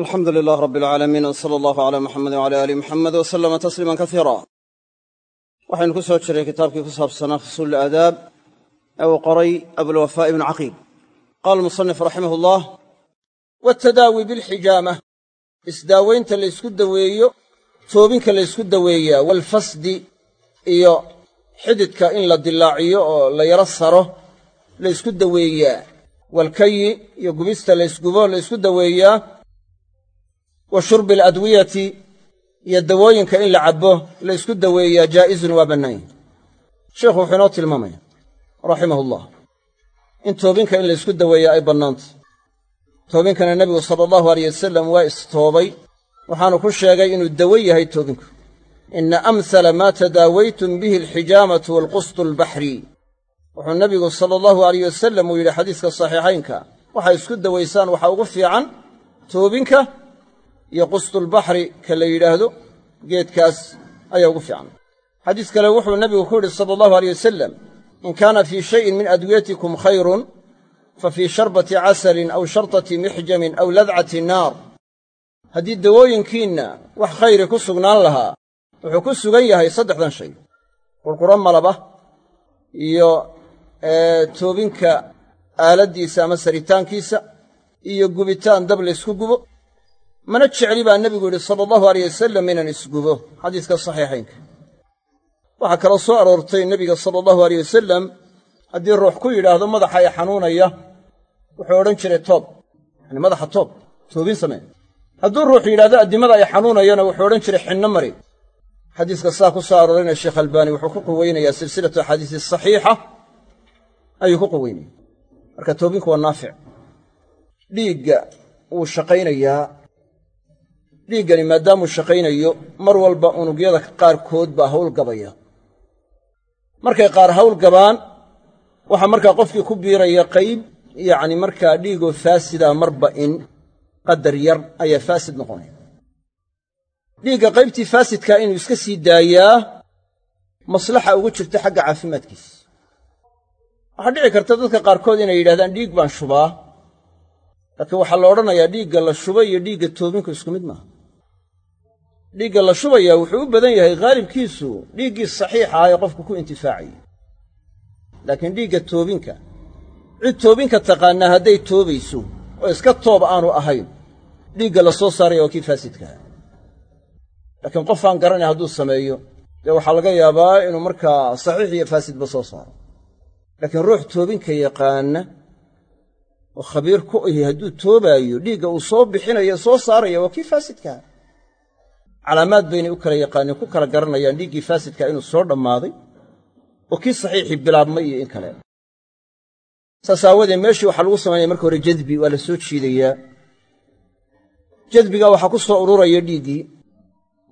alxamdu lilah rab alcaalamiin w sala allahu alaa muxamedi wala aali muxamed w salama tasliiman kaiira waxaynu ku soo jiray kitaabkii ku saabsanaa fusuul aadaab ee uu qoray abulwafaa ibnu caqiil qaala musanif raximah allah watadaawi bilxijaama isdaaweynta laysku daweeyo toobinka laysku daweeyaa waalfasdi iyo xididka in la dilaaciyo oo la yaro saro laysku daweeyaa waalkayi iyo gubista laysgubo laysku daweeyaa wa shurbi aladwiyati iyo dawooyinka in la cabbo laysku daweeyaa jaa'izun waa bannaanya sheikhu wuxuu inoo tilmaamaya raximahullah in toobinka in laysku daweeyaa ay bannaantay toobinkana nebigu sala allahu aleyh wasalam waa istoobay waxaanu ku sheegay inuu dawo yahay toobinku. Inna amhala maa tadaawaytum bihi alxijaamatu waalqustu albaxri. Wuxuu nebigu sala allahu aleyh wasalam uu yidhi xadiiska saxiixaynka waxay isku dawaysaan waxaa ugu fiican toobinka iyo qustulbaxri ka la yidhaahdo geedkaas ayaa ugu fiican. Xadiis kale wuxuu nebigu ku yidhi sala allahu aleyh wasalam in kaana fii shayin min adwiyatikum khayrun fa fii sharbati casalin aw shartati mixjamin aw ladcati naar. Haddii dawooyinkiinna wax khayri ku sugnaan lahaa wuxuu ku sugan yahay saddexdan shay. Qurquro malaba iyo toobinka aaladdiisa ama saritaankiisa iyo gubitaan dab laysku gubo mana jecli baa nebigu yidhi sala allahu aleyh wasalam inaan isgubo xadiiska saxiixaynka. Waxaa kaloo soo aroortay nebiga sala allahu aleyh wasalam haddii ruux ku yidhaahdo madaxa ay xanuunaya wuxuu odhan jiray toob yani madaxa toob toobin samee hadduu ruux yidhahdo addimada ay xanuunayana wuxuu odhan jiray xinno mari. Xadiiska saa ku soo aroorayna sheekh albaani wuxuu ku quweynayaa silsilatu axaadiisi saxiixa ayuu ku quweynaya marka toobinku waa naafic. Dhiigga wuu shaqaynayaa dhiiggani maadaamuu shaqaynayo mar walba unugyada qaarkood baa hawl gabaya. Markay qaar hawl gabaan waxaa markaa qofkii ku biiraya qayb yacni markaa dhiigoo faasida marba in qadar yar ayaa faasid noqonaya. Dhiigga qaybtii faasidkaa inuu iska sii daayaa maslaxa ugu jirta xagga caafimaadkiisa. Waxaa dhici karta dadka qaarkood inay yidhahdaan dhiig baan shubaa. Laakiin waxaa la odhanayaa dhiigga la shubay iyo dhiigga toobinku isku mid maaha dhiigga la shubayaa wuxuu u badan yahay haalibkiisu dhiiggii saxiixa ah ee qofku ku intifaacayay laakiin dhiigga toobinka cid toobinka taqaannaa hadday toobayso oo iska toob aanu ahayn dhiigga la soo saaraya waa kii faasidkaha laakiin qof aan garanay hadduu sameeyo dee waxaa laga yaabaa inuu markaa saxiix iyo faasidba soo saaro. Laakiin ruux toobinka yaqaana oo khabiir ku ahi hadduu toobaayo dhiigga uu soo bixinayo soo saaraya waa kii faasidkaha calaamaad baynay u kala yaqaaneen ku kala garanayaan dhiiggii faasidkaa inuu soo dhammaaday oo kii saxiixii bilaabmay iyo in kale. Saas aawadeed meeshii waxaa lagu samaynaya marka hore jadbi waa la soo jiidayaa. Jadbigaa waxaa ku soo ururaya dhiiggii.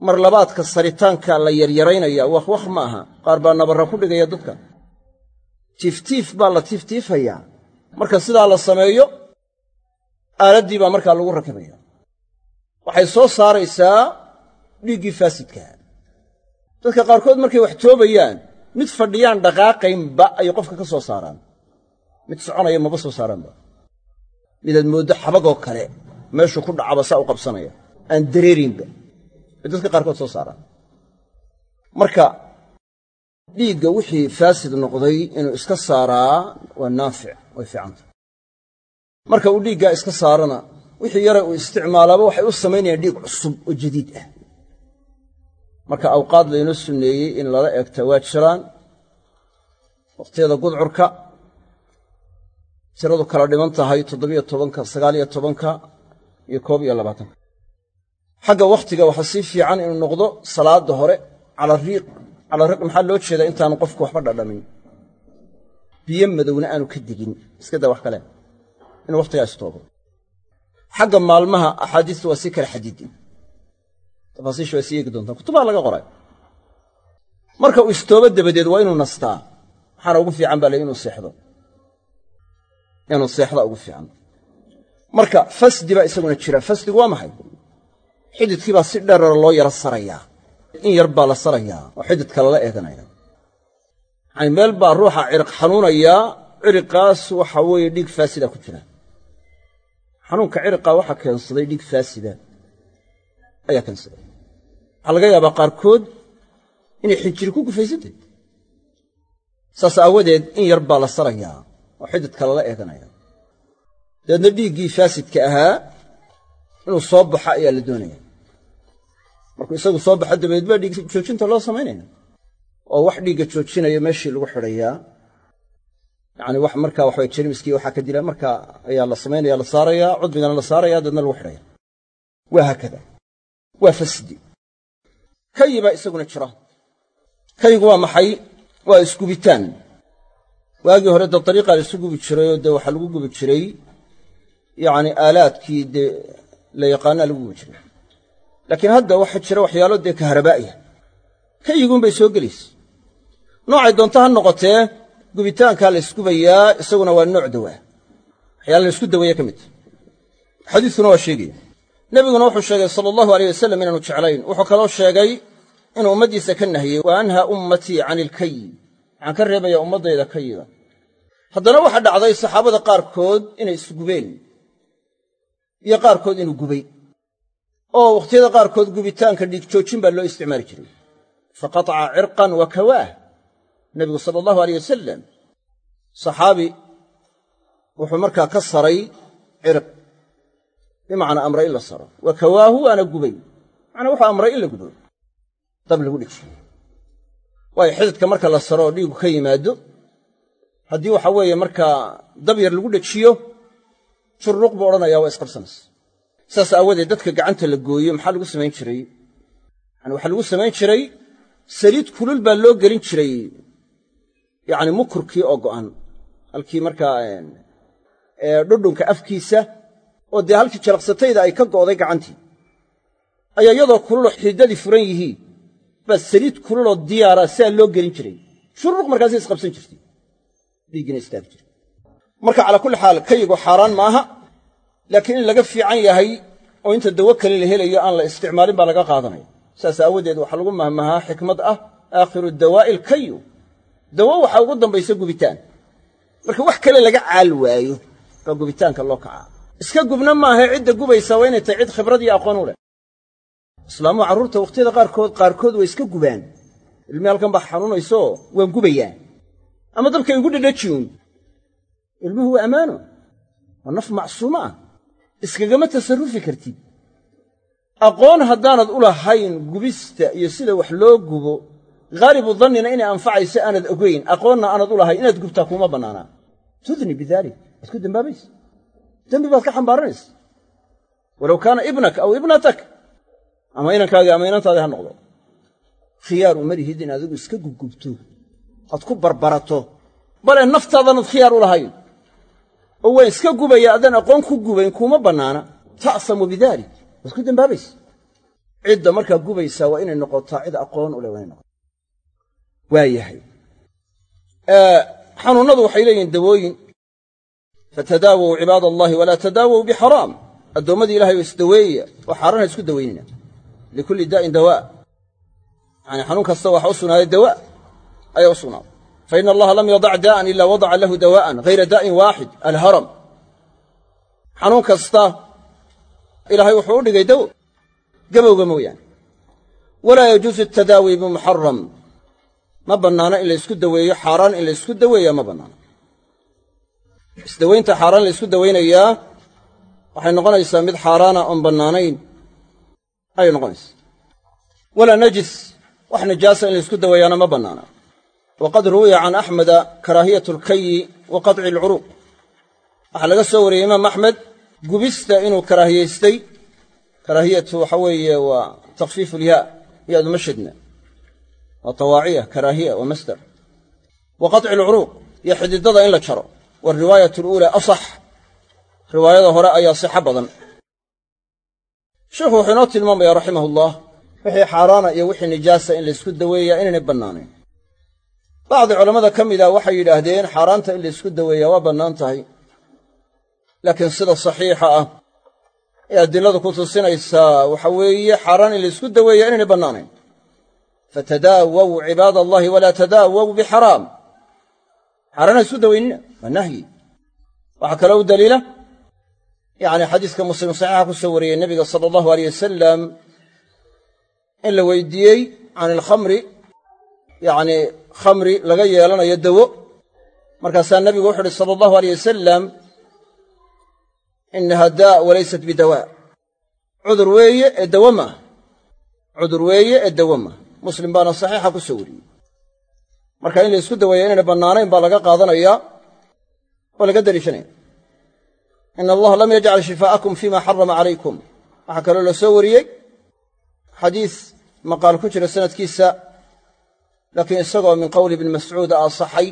Mar labaadka saritaanka la yaryaraynaya wakhwakh ma aha. Qaar baa nabarra ku dhigaya dadka. Tiiftiif baa la tiiftiifayaa marka sidaa la sameeyo aaladdii baa markaa lagu rakibaya. Waxay soo saaraysaa dhiiggii faasidkaa dadka qaarkood markay wax toobayaan mid fadhiyaan dhaqaaqaynba ayay qofka ka soo saaraan. Mid soconaya maba soo saaraanba. Midaad mooddo xabagoo kale meeshuu ku dhacaba saa u qabsanaya. Aan dareerinba. Bay dadka qaarkood soo saaraan. Marka dhiigga wixii faasid noqday inuu iska saaraa waa naafic way fiicanta. Marka uu dhiiggaa iska saarana wixii yare uu isticmaalaaba waxay u samaynayaan dhiig cusub oo jadiid ah marka awqaad laynoo sunneeyey in lala eegtaa waa jiraan wakhtiyada gudcurka tiradu kala dhiman tahay toddobiyo tobanka sagaaliyo tobanka iyo koob iyo labaatanka. Xagga wakhtiga waxaa sii fiican inuu noqdo salaadda hore cala riiq cala riiq maxaa loo jeedaa intaanu qofku waxba dhadhamin. Biyo madowna aanu ka digin iska daa wax kale. Inuu wakhtigaa istoogo xagga maalmaha axaadiista waa sii kala xadiidin tafaasiisha waa sii eegi doontaan kutubaha laga qoray. Marka uu istoobo dabadeed waa inuu nastaa. Waxaana ugu fiican baa la inuu seexdo. Inuu seexda ugu fiican. Marka fasdi baa isaguna jira. Fasdigu waa maxay? Xididkii baa si dheerara loo yaro sarayaa. In yar baa la sarayaa oo xididka lala eeganaya yacani meel baa ruuxa ciriq xanuunayaa ciriqaas waxa weeye dhiig faasida ku jira. Xanuunka cirqa waxaa keensaday dhiig faasida. Ayaa keensaday waxaa laga yaabaa qaarkood inay xinjiri ku gufaysantay saas aawadeed in yar baa la sarayaa oo xididka lala eeganaya dabeedna dhiiggii faasidka ahaa inuu soo baxo ayaa la doonaya. Markuu isagu soo baxo dabeed baa dhiig joojinta loo samaynaya oo wax dhiigga joojinayo meeshii lagu xidhayaa yacani wax markaa waxaway jermiskii waxaa ka dila markaa ayaa la samaynaya la saarayaa cudbigana la saaraya dabeedna lagu xidhaya. Waa haakada waa fasdi kayi baa isaguna jira kaygu waa maxay? Waa isgubitaan. Waagii hore dee dariiqaa la isu gubi jirayoo dee waxaa lagu gubi jiray yacni aalaadkii dee la yaqaanaa lagu gubi jiray. Laakiin hadda waxaa jira waxyaalo dee kaharabaa'iya kayiguunbay soo gelaysa noocay doonto ha noqotee gubitaankaa la isgubayaa isaguna waa nooc dawaa waxyaala la isku daweeye ka midta xadiiskuna waa sheegaya nebiguna wuxuu sheegay sala allahu aleyh wasalam inaanu jeclayn. Wuxuu kaloo sheegay inuu ummaddiisa ka nahiyey wa anhaa ummatii cani ilkayi waxaan ka reebayaa ummaddayda kayiga haddana waxaa dhacday saxaabada qaarkood inay isgubeen iyo qaarkood inuu gubay oo wakhtiyada qaarkood gubitaanka dhiigjoojin baa loo isticmaali jiray. Fa qataca cirqan wa kawaah nebigu sala allahu aleyh wasalam saxaabi wuxuu markaa ka saray cirq. Bimacnaa amray in la saro. Wa kawaahu waana gubay. Macnaa wuxuu amray in la gubo dab lagu dhejiyo waayo xididka marka la saro oo dhiigu ka yimaado haddii waxa weeye markaa dab yar lagu dhejiyo jurruq buu odhanayaa waa isqabsanaysa. Saas aawadeed dadka gacanta la gooyo maxaa lagu samayn jiray? Yani waxaa lagu samayn jiray saliid kulul baa loo gelin jiray. Yacni mukurkii oo go'an. Halkii markaa dhudhunka afkiisa oo dee halkii jalaqsatayda ay ka go'day gacantii. Ayaa iyadoo kululoo xididdadii furan yihiin baa saliid kululoo diyaara siaa loo gelin jiray. Shuruuq markaasay isqabsan jirtay. Dhiiggina istaagi jiray. Marka calaa kulli xaal kayigu xaaraan maaha laakiin in laga fiican yahay oo inta dawo kale la helayo aan la isticmaalin baa laga qaadanaya. Saas aawadeed waxaa lagu mahmahaa xikmad ah aakhiru dawaa'i alkayu dawo waxaa ugu dambaysa gubitaan. Marka wax kale laga caal waayo baa gubitaanka loo kacaa. Iska gubna maaha cidda gubaysa waa inay tahay cid khibrad iyo aqoon u leh islaamuhu carruurta wakhtiyada qaarkood qaarkood way iska gubaan. Ilmii halkan baa xanuunaysoo waan gubayaa ama dabka igu dhedhaji uun. Ilmuhu waa ammaano waa naf macsuumo ah. Iskagama tasarrufi kartid. Aqoon haddaanad u lahayn gubista iyo sida wax loo gubo haalibu dannina inay anfacayso aanad ogayn aqoonna aanad u lahayn inaad gubtaa kuuma bannaanaa tudni bidaalik waad ku dembaabaysa dembi baad ka xambaaranaysa walow kaana ibnak aw ibnatak ama inankaagii ama inantaadii ha noqdo. Khiyaar uma lihid in adigu iska gubgubto aad ku barbarato. Bale naftaadanaad khiyaar u lahayn. Oo waan iska gubaya addaan aqoon ku gubayn kuuma bannaana. Ta'samu bidaalik waad ku dembaabaysa cidda markaa gubaysaa waa inay noqotaa cid aqoon u leh waa inay noqotaa. Waa yahay. Waxay leeyihiin dawooyin. Fatadaawow cibaad allahi walaa tadaawow bixaraam addoommadii ilahay oo isdaweeya oo xaaraan ha isku dawaynina likulli daa'in dawaa yani xanuun kasta waxa u sugnaaday dawa ayaa u sugnaaday fa ina allaha lam yadac daa'an ila wadaca lahu dawaa'an hayra daa'in waaxid alharam. Xanuun kasta ilaahay wuxuu u dhigay dawo gabowga mooyaane walaa yajuusu atadaawi bimuxaram ma bannaano in la ysku daweeyo xaaraan in la ysku daweeyaa ma bannaano isdawaynta xaaraan la ysku dawaynayaa waxay noqonaysaa mid xaaraana oon bannaanayn ayay noqonaysaa walaa najis wax nijaasa in la ysku daweeyaana ma bannaana. Waqad ruwiya can axmeda karaahiyatu alkayi wa qadci alcuruuq waxaa laga soo wariyey imaam axmed gubista inuu karaahiyaystay. Karaahiyatu waxa weeye waa takfiifu lyaa yaadu ma shidna. Waa tawaaciya karaahiya waa masdar. Wa qaطci alcuruuq iyo xididada in la jaro. Wariwaayat aluulaa asax riwaayada hore ayaa sixo badan sheikhu wuxuu inoo tilmaamaya raximah ullah wixii xaaraana iyo wixii nijaasa in laysku daweeyaa inaynay bannaanayn. Bacdi culammada ka mida waxay yidhaahdeen xaaraanta in laysku daweeyaa waa bannaan tahay. Laakiin sida saxiixa ah ee adiladu ku tusinaysaa waxa weeye xaaraan in laysku daweeyaa inaynay bannaanayn. Fatadaawaw cibaad allahi walaa tadaawaw bixaraam. Xaaraan ha isku dawaynina waa nahyi. Waxaa kaloo u daliila yacni xadiiska muslim saxiixa ku soo wariyey nebiga sala allahu aleyh wasalam in la weydiiyey can ilkhamri yacni khamri laga yeelanayo dawo. Markaasaa nebigu wuxu uhi sala allahu aleyh wasalam inaha daa walaysat bidawaa cudur weeye ee dawo maaha cudur weeye ee dawo maaha muslim baana saxiixa ku soo wariyey. Marka in la isku inayna bannaanayn baa laga qaadanayaa oo laga daliishanaya ina allaha lam yajcal shifaa'akum fima xarama calaykum waxaa kaloo la soo wariyey xadiis maqaal ku jira sanadkiisa laakiin isagoo min qowli ibni mascuud asaxay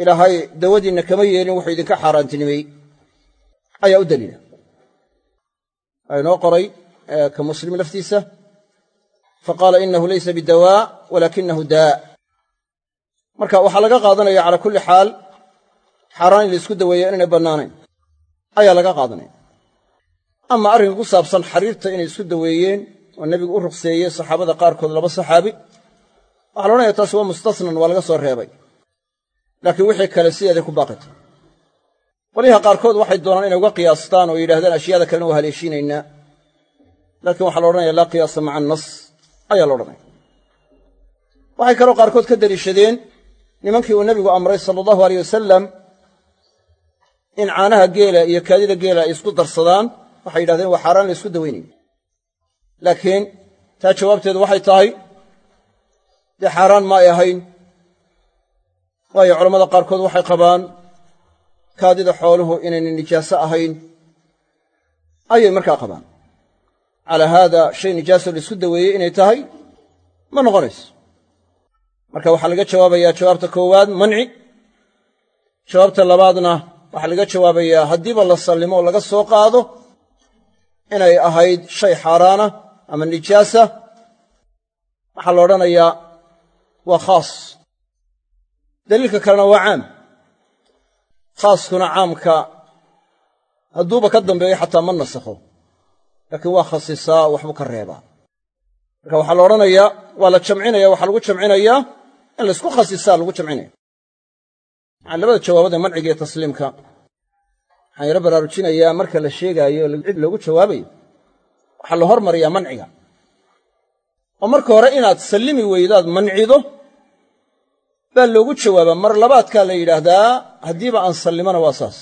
ilaahay dawadiinna kama yeelin wuxuu idinka xaaraantinimeeyey ayaa u daliila waa inoo qoray ka muslim laftiisa faqaala inahu laysa bidawaa walakinahu daa marka waxaa laga qaadanaya calaa kulli xaal xaaraan in la daweeya inaynay bannaanayn ayaa laga qaadanaya. Ama arrinka ku saabsan xariirta inay isku daweeyeen oo nebigu u ruqseeyey saxaabada qaarkood laba saxaabi waxaa la odhanaya taasi waa mustasnan waa laga soo reebay. Laakiin wixii kale sideeday ku baaqita qolyaha qaarkood waxay doonaan inay uga qiyaastaan oo yidhahdaan ashyaada kalena waa haleeshiinaynaa laakiin waxaa la odhanaya laa qiyaasa maca annas ayaa la odhanaya waxay kaloo qaarkood ka deliishadeen nimankii uu nebigu amray sala allahu aleyh wasalam in caanaha geela iyo kaadida geela ay isku darsadaan waxay yidhahdeen waa xaaraan la isku daweynaya laakiin taa jawaabteedu waxay tahay dee xaaraan ma ay ahayn. Waayo culammada qaarkood waxay qabaan kaadida xooluhu inayna nijaaso ahayn. Ayay markaa qabaan. Calaa haada shay nijaaso la isku daweeyey inay tahay ma noqonayso. Marka waxaa laga jawaabayaa jawaabta koowaad manci. Jawaabta labaadna waxaa laga jawaabayaa haddiiba la sallimo oo laga soo qaado inay ahayd shay xaaraana ama nijaasa waxaa la odhanayaa waa khaas. Daliilka kalena waa caam. Khaaskuna caamka hadduuba ka dambeeyo xataa ma nasakho laakiin waa khasisaa waxbuu ka reebaa marka waxaa la odhanayaa waa la jamcinaya waxaa lagu jamcinayaa in laysku khasisaa lagu jamcinaya yani labada jawaabada manciga iyo tasliimka. Waxaan yaro baraarujinayaa marka la sheegaayo cid loogu jawaabayo waxaa la hormariyaa manciga oo marka hore inaad sallimi weydaad mancido baa loogu jawaabaa. Mar labaadkaa la yidhaahdaa haddiiba aan sallimana waa saas.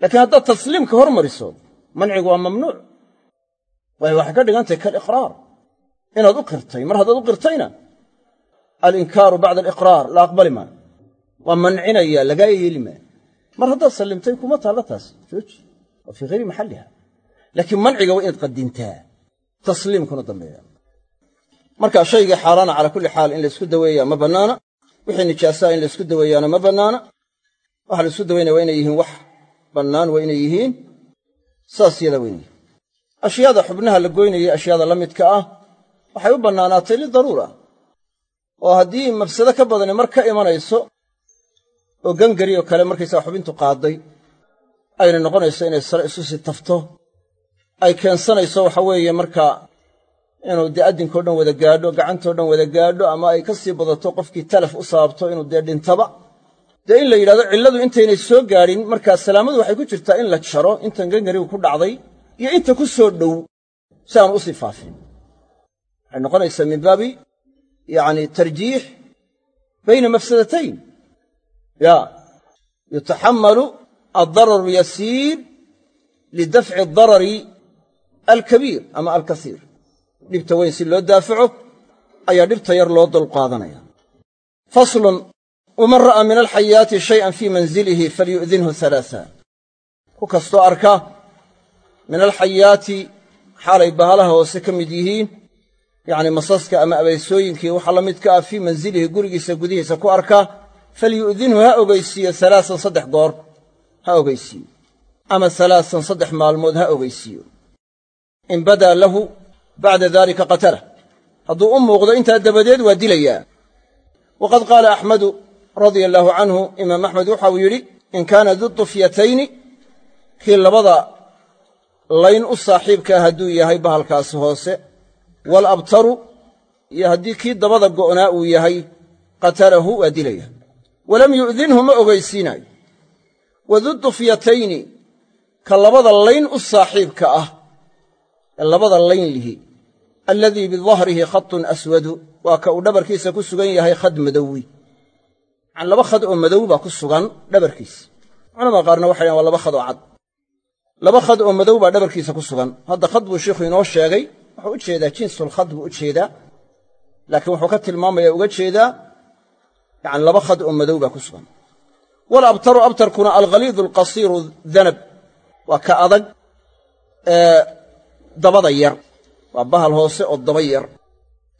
Laakiin haddaad tasliimka hormariso mancigu waa mamnuuc. Waayo waxay ka dhigan tahay kaliqraar inaad u qirtay mar haddaad u qirtayna alinkaaru bacda aliqraar la aqbali maayo waa mancinaya lagaa yeeli maayo mar haddaad sallimtay kuma taalla taas jooji. Waa fii hayri maxalliha. Laakiin manciga waa inaad qadintaa tasliimkuna dambeeya. Marka shaygii xaaraana calaa kulli xaal in laysku daweeyaa ma bannaana. Wixii nijaasaa in laysku daweeyaana ma bannaana. Waxa laysku daweynaya waa inay yihiin wax bannaan waa inay yihiin saas inay yihiin ashyaada xubnaha la goynaya ashyaada la midka ah waxay u bannaanaatay lidaruura oo haddii mafsado ka badani mar ka imanayso oo gangari oo kale markaysaga xubintu qaadday ayna noqonayso inay sare isu sii tafto. Ay keensanayso waxa weeye markaa inuu dee addinkao dhan wada gaadho gacantoo dhan wada gaadho ama ay ka sii badato qofkii talaf u sababto inuu dee dhintaba. Dee in la yidhahdo cilladu intaynay soo gaadhin markaa salaamadu waxay ku jirtaa in la jaro intan gangarigu ku dhacday iyo inta ku soo dhow si aanu u sii faafin. Waxay noqonaysaa min baabi yacni tarjiix bayna mafsadatayn ya yutaxammalu addararu yasiir lidafci adarari alkabiir ama alkasiir. Dhibta weyn si loo daafaco ayaa dhibta yar loo dulqaadanaya faslun waman ra'a min alxayaati shay'an fii manzilihi falyu'dinhu halaasa ku kastoo arka min alxayaati xaalay bahalaha hoose ka mid yihiin yacni masaska ama abeysooyinkii waxaa la midka ah fii manzilihi gurigiisa gudihiisa ku arka falyu'dinhu ha ogeysiiyo halaasan saddex goor ha ogeysiiyo ama halaasan saddex maalmood ha ogeysiiyo in badaa lahu bacda dalika qatalah hadduu u muuqdo intaa dabadeed waa dilayaa waqad qaala axmedu radia allaahu canhu imaam axmed waxauu yidhi in kaana du dufyatayni kii labada layn u saaxiibkaa hadduu yahay bahalkaasi hoose waalabtaru iyo haddii kii dabada go'naa uu yahay qatalahu waa dilaya walam yu'dinhu ma ogeysiinaayo wadu dufyatayni ka labada layn u saaxiibka ah ee labada layn lihi alladii bidahrihi khatun aswadu waa ka uu dhabarkiisa ku sugan yahay khad madowi. Yacani laba khad oo madow baa ku sugan dhabarkiisa culamada qaarna waxay dhahan waa laba khad oo cad. Laba khad oo madow baa dhabarkiisa ku sugan. Hadda khad buu sheikhu inoo sheegay wuxuu u jeedaa jinsulkhad buu wuxuu ka tilmaamaya jeedaa yani laba khad oo madow baa ku sugan. Walabtaru abtarkuna alghaliidu alqasiiru danab waa ka adag ee dabada yar. Waa bahal hoose oo daba yar.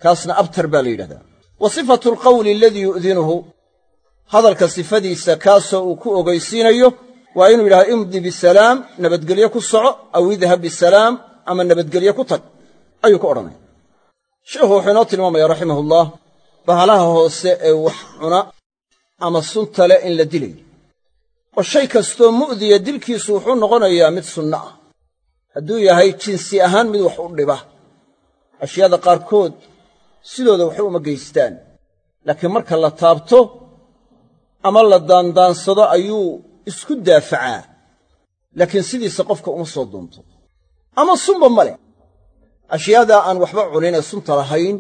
Kaasna abtar baa la yidhahdaa. Wa sifatu alqawli aladii yu'dinuhu hadalka sifadiisa kaasoo uu ku ogeysiinayo waa inuu yidhahdo imdi bisalaam nabadgelye ku soco aw idhab bisalaam ama nabadgelye ku tag. Ayuu ku odhanaya. Sheikhu wuxuu inoo tilmaamaya raximahullah bahalaha hoose ee wax cuna ama sunta leh in la dilayo oo shay kastoo mu'diya dilkiisu wuxuu noqonayaa mid sunno ah. Hadduu yahay jinsi ahaan mid wax u dhiba. Ashyaada qaarkood sidooda waxba uma geystaan. Laakiin marka la taabto ama la daandaansado ayuu isku daafacaa. Laakiin sidiisa qofka uma soo doonto. Ama sunba ma leh. Ashyaadaa aan waxba cunin ee sunta lahayn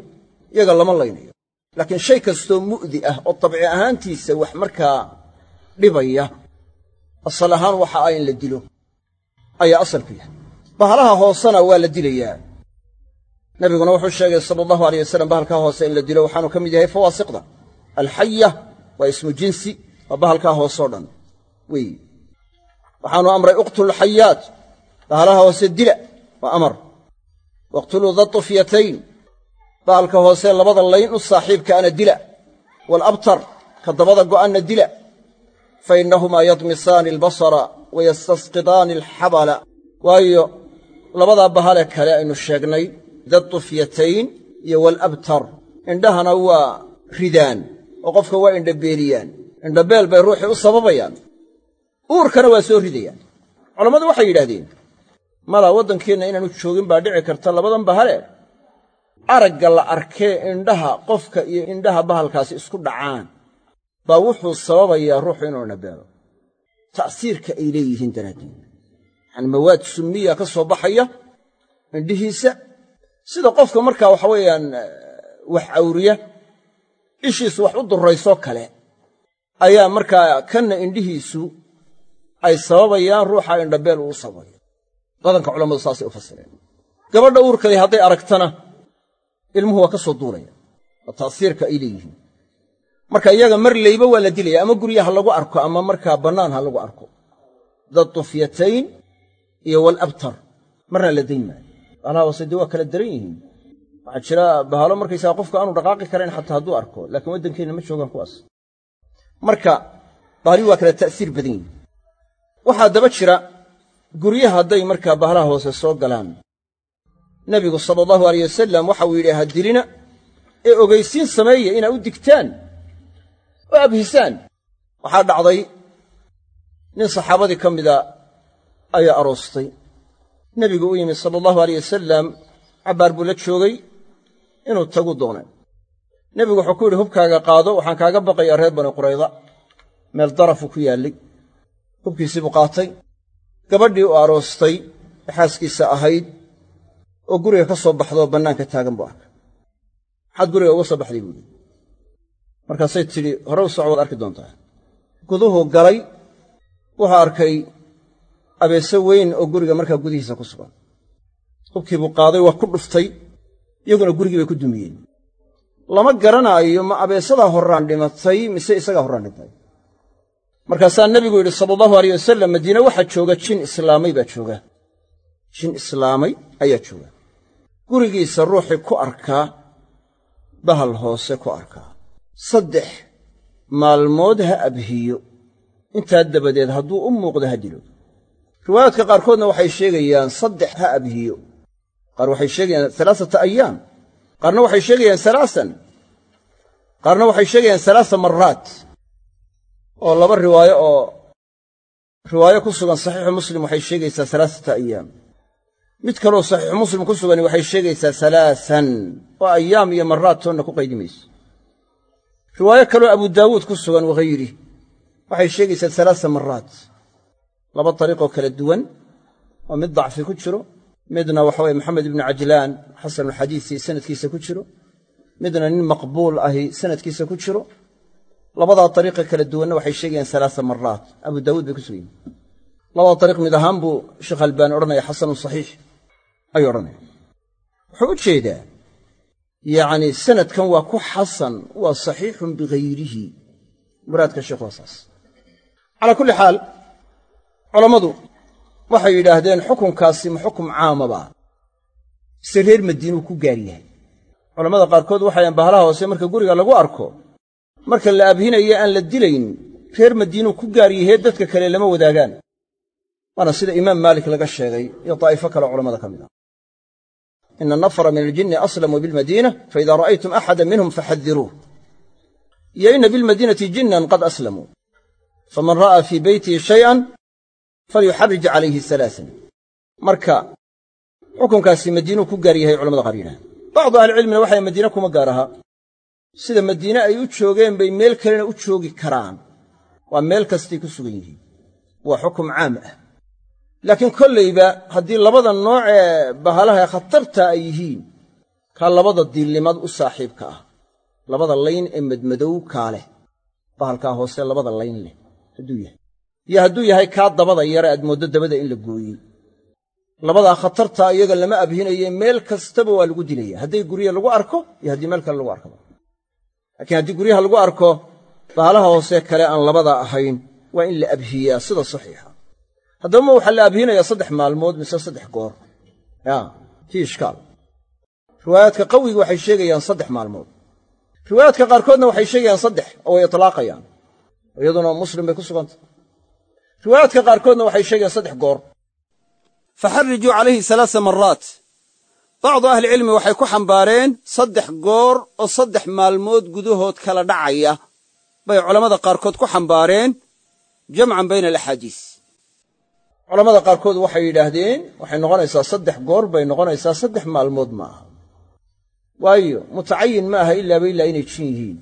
iyaga lama laynayo laakiin shay kastoo mu'di ah oo dabci ahaantiisa wax markaa dhibaya asal ahaan waxa ah in la dilo ayaa asalku yahay. Bahalaha hoosena waa la dilayaa nabiguna wuxuu sheegay sala allahu aleyh wasalam bahalkaa hoose in la dilo waxaanu ka mid yahay fawaasiqda. Alxaya waa ismu jinsi waa bahalkaa hooseo dhan. Wey. Waxaanu amray uqtulu xayaat bahalaha hoose dila waa amar. Waqtuluu da tufyatayn bahalka hoose labada layn u saaxiibka ana dila waalabtar ka dabada go'anna dila. Fa innahumaa yadmisaani albasara wa yastasqidaani alxabala waayo labadaa bahale kale aynu sheegnay da tufyatayn iyo waalabtar indhahana waa ridaan oo qofka waa indhabeeliyaan indhabeel bay ruuxii u sababayaan. Uurkana waa soo ridayaan. Culammadu waxay yidhahdeen malaa waddankeenna inaanu joogin baa dhici karta labadan bahale aragga la arkee indhaha qofka iyo indhaha bahalkaasi isku dhacaan. Baa wuxuu sababayaa ruuxu inuu indhabeelo ta'siirka ay leeyihiin daraaddeed yacani mawaad summiya ka soo baxaya indhihiisa. Sida qofka markaa waxa weeyaan wax cawriya ishiisu wax u durraysoo kale ayaa markaa kanna indhihiisu ay sababayaan ruuxa indhabeel uu u sababaya badanka culammadu saasay u fasireen. Gabadha uurkali hadday aragtana ilmuhu waa ka soo duulaya. Waa ta'siirka ay leeyihiin. Marka iyaga mar leyba waa la dilaya ama gurya ha lagu arko ama markaa bannaan ha lagu arko. Da tufyatayn iyo walabtar marna la dayn maayo. Baalaha hoose dee waa kala daran yihiin? Waxaa jira bahalo markaysaga qofka aanu dhaqaaqi karayn xataa hadduu arko laakiin waddankeenna ma joogaan kuwaas marka baalihi waa kala ta'siir badan yihiin waxaa daba jira guryaha hadday markaa bahalaha hoose soo galaan nebigu sala allahu alayh wasalam waxa uu yidhi ha dilina ee ogaysiin sameeya inaa u digtaan oo abhisaan. Waxaa dhacday nin saxaabadii ka mida ayaa aroostay. Nebigu u yimi sala allahu aleyh wasalam cabbaar buu la joogay inuu tagu doonay. Nebigu wuxuu ku yidhi hubkaaga qaado waxaan kaaga baqayaa reer bani qurayda meel darafuu ku yaallay hubkiisii buu qaatay. Gabadhii u aroostay ee xaaskiisa ahayd oo guriga ka soo baxdaoo bannaanka taagan buu arkay. Maxaad guriga uga soo baxday buuhi markaasay tidhi hore u waad arki doontaa. Guduhuu galay wuxuu arkay abeese weyn oo guriga markaa gudihiisa ku sugan. Hubkii buu qaaday waa ku dhuftay iyaguna gurigii bay ku dumiyeen. Lama garanaayo ma abeesadaa horraan dhimatay mise isagaa horraan dhintay. Markaasaa nebigu yidhi sala allahu aleyh wasalam madiine waxaa jooga jin islaamay baa jooga jin islaamay ayaa jooga. Gurigiisa ruuxii ku arkaa bahal hoose ku arkaa saddex maalmood ha abhiyo. Intaa dabadeed hadduu u muuqdo ha dilo. Riwaayaadka qaarkoodna waxay sheegayaan saddex ha abhiyo. Qaar waxay sheegayaan alaasata ayaam qaarna waxay sheegayaan alaasan qaarna waxay sheegayaan alaasa maraat oo laba riwaayo oo riwaayo ku sugan saxiixu muslim waxay sheegaysaa alaasata ayaam mid kaloo saxiixu muslim ku sugani waxay sheegaysaa alaasan oo ayaam iyo maraat toonna ku qaydi mayso riwaayo kaloo abu daawuud ku sugan wakhayri waxay sheegaysaa alaasa maraat laba dariiqoo kala duwan oo mid dacfi ku jiro midna waxa weye maxamed ibnu cajlaan xasanulxadiisi sanadkiisa ku jiro midna nin maqbuul ahi sanadkiisa ku jiro. Labadaa dariiqa kala duwanna waxay sheegayaan alaaa maraat abu daawuud bay ku sugan yihiin labada dariiq mid ahaan buu sheekh albaani odhanaya xasanun saxiix ayuu odhanaya wuxuu u jeedaa yacni sanadkan waa ku xasan waa saxiixun bihayrihi muraadka sheekhu waa saas. Calaa kulli xaal culammadu waxay yidhaahdeen xukunkaasi ma xukum caamaba mise reer madiinuu ku gaar yahay. Culammada qaarkood waxayan bahalaha hoose marka guriga lagu arko marka la abhinayo aan la dilayn reer madiinuu ku gaar yahee dadka kale lama wadaagaan. Waana sida imaam maalik laga sheegay iyo daa'ifo kale culammada ka mid ah ina nafara min aljinni aslamuu bilmadiina faida ra'aytum axada minhum faxadiruuh iyo ina bilmadiinati jinnan qad aslamuu faman ra'aa fii beytihi shay'an falyuxarij calayhi salaasan marka xukunkaasi madiinuu ku gaar yahay culamada qaar yidhahan bacdu ahlicilmina waxay madiine kuma gaar ahaa sida madiine ay u joogeen bay meel kalena u joogi karaan waa meel kastay ku sugan yihiin waa xukum caam ah laakiin kollayba haddii labada nooc ee bahalaha khatarta ay yihiin kaa labada diilnimad u saaxiibka ah labada layn ee madmadow kaa leh bahalkaa hoose labada layn leh hadduu yahay. Iyo hadduu yahay kaa dabada yare aad mooddo dabada in la gooyey. Labadaa khatartaa iyaga lama abhinaye meel kastaba waa lagu dilaya hadday gurya lagu arko iyo haddii meel kale lagu arkaba laakiin haddii guryaha lagu arko bahalaha hoose kale aan labada ahayn waa in la abhiyaa sida saxiixa haddaba waxaa la abhinayaa saddex maalmood mise saddex goor. Fii ishkaal. Riwaayaadka qawiga waxay sheegayaan saddex maalmood. Riwaayaadka qaarkoodna waxay sheegayaan saddex oo way itlaaqayaan iyaduna muslim bay ku sugantah riwaayaadka qaarkoodna waxay sheegayaan saddex goor. Faxarrijuu calayhi alaasa maraat bacdu ahlicilmi waxay ku xambaareen saddex goor oo saddex maalmood gudahood kala dhacaya. Bay culammada qaarkood ku xambaareen jamcan bayna alaxaadiis culammada qaarkood waxay yidhaahdeen waxay noqonaysaa saddex goor bay noqonaysaa saddex maalmood ma aha. Waayo mutacayin ma aha ilaaba ilaa inay jin yihiin.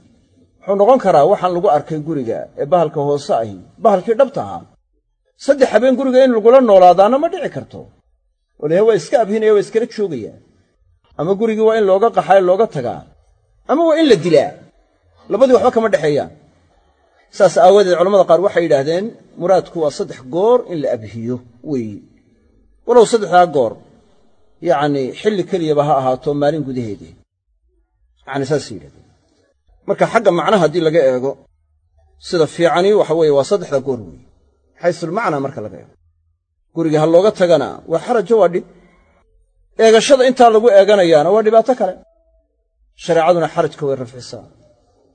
Wuxuu noqon karaa waxaan lagu arkay guriga ee bahalka hoose ahi bahalkii dhabta ahaa. Saddex habeen guriga in lagula noolaadaana ma dhici karto. Walahe waa iska abhinaya waa iskala joogayaa ama gurigii waa in looga qaxaa looga tagaa. Ama waa in la dilaa. Labadii waxba kama dhexeeyaan saas aawadeed culamada qaar waxay yidhaahdeen muraadku waa saddex goor in la abhiyo weeye walow saddexdaa goor yacnii xilli keliyaba ha ahaato maalin gudaheedii yacni saasay yidhahdeen marka xagga macnaha haddii laga eego sida fiicani waxa weeye waa saddexda goor weeye xaysulmacnaa marka laga eego. Guriga ha looga tagana waa xarajo waa dhib. Eegashada intaa lagu eeganayaana waa dhibaato kale. Shareecaduna xarajka way rafcisaa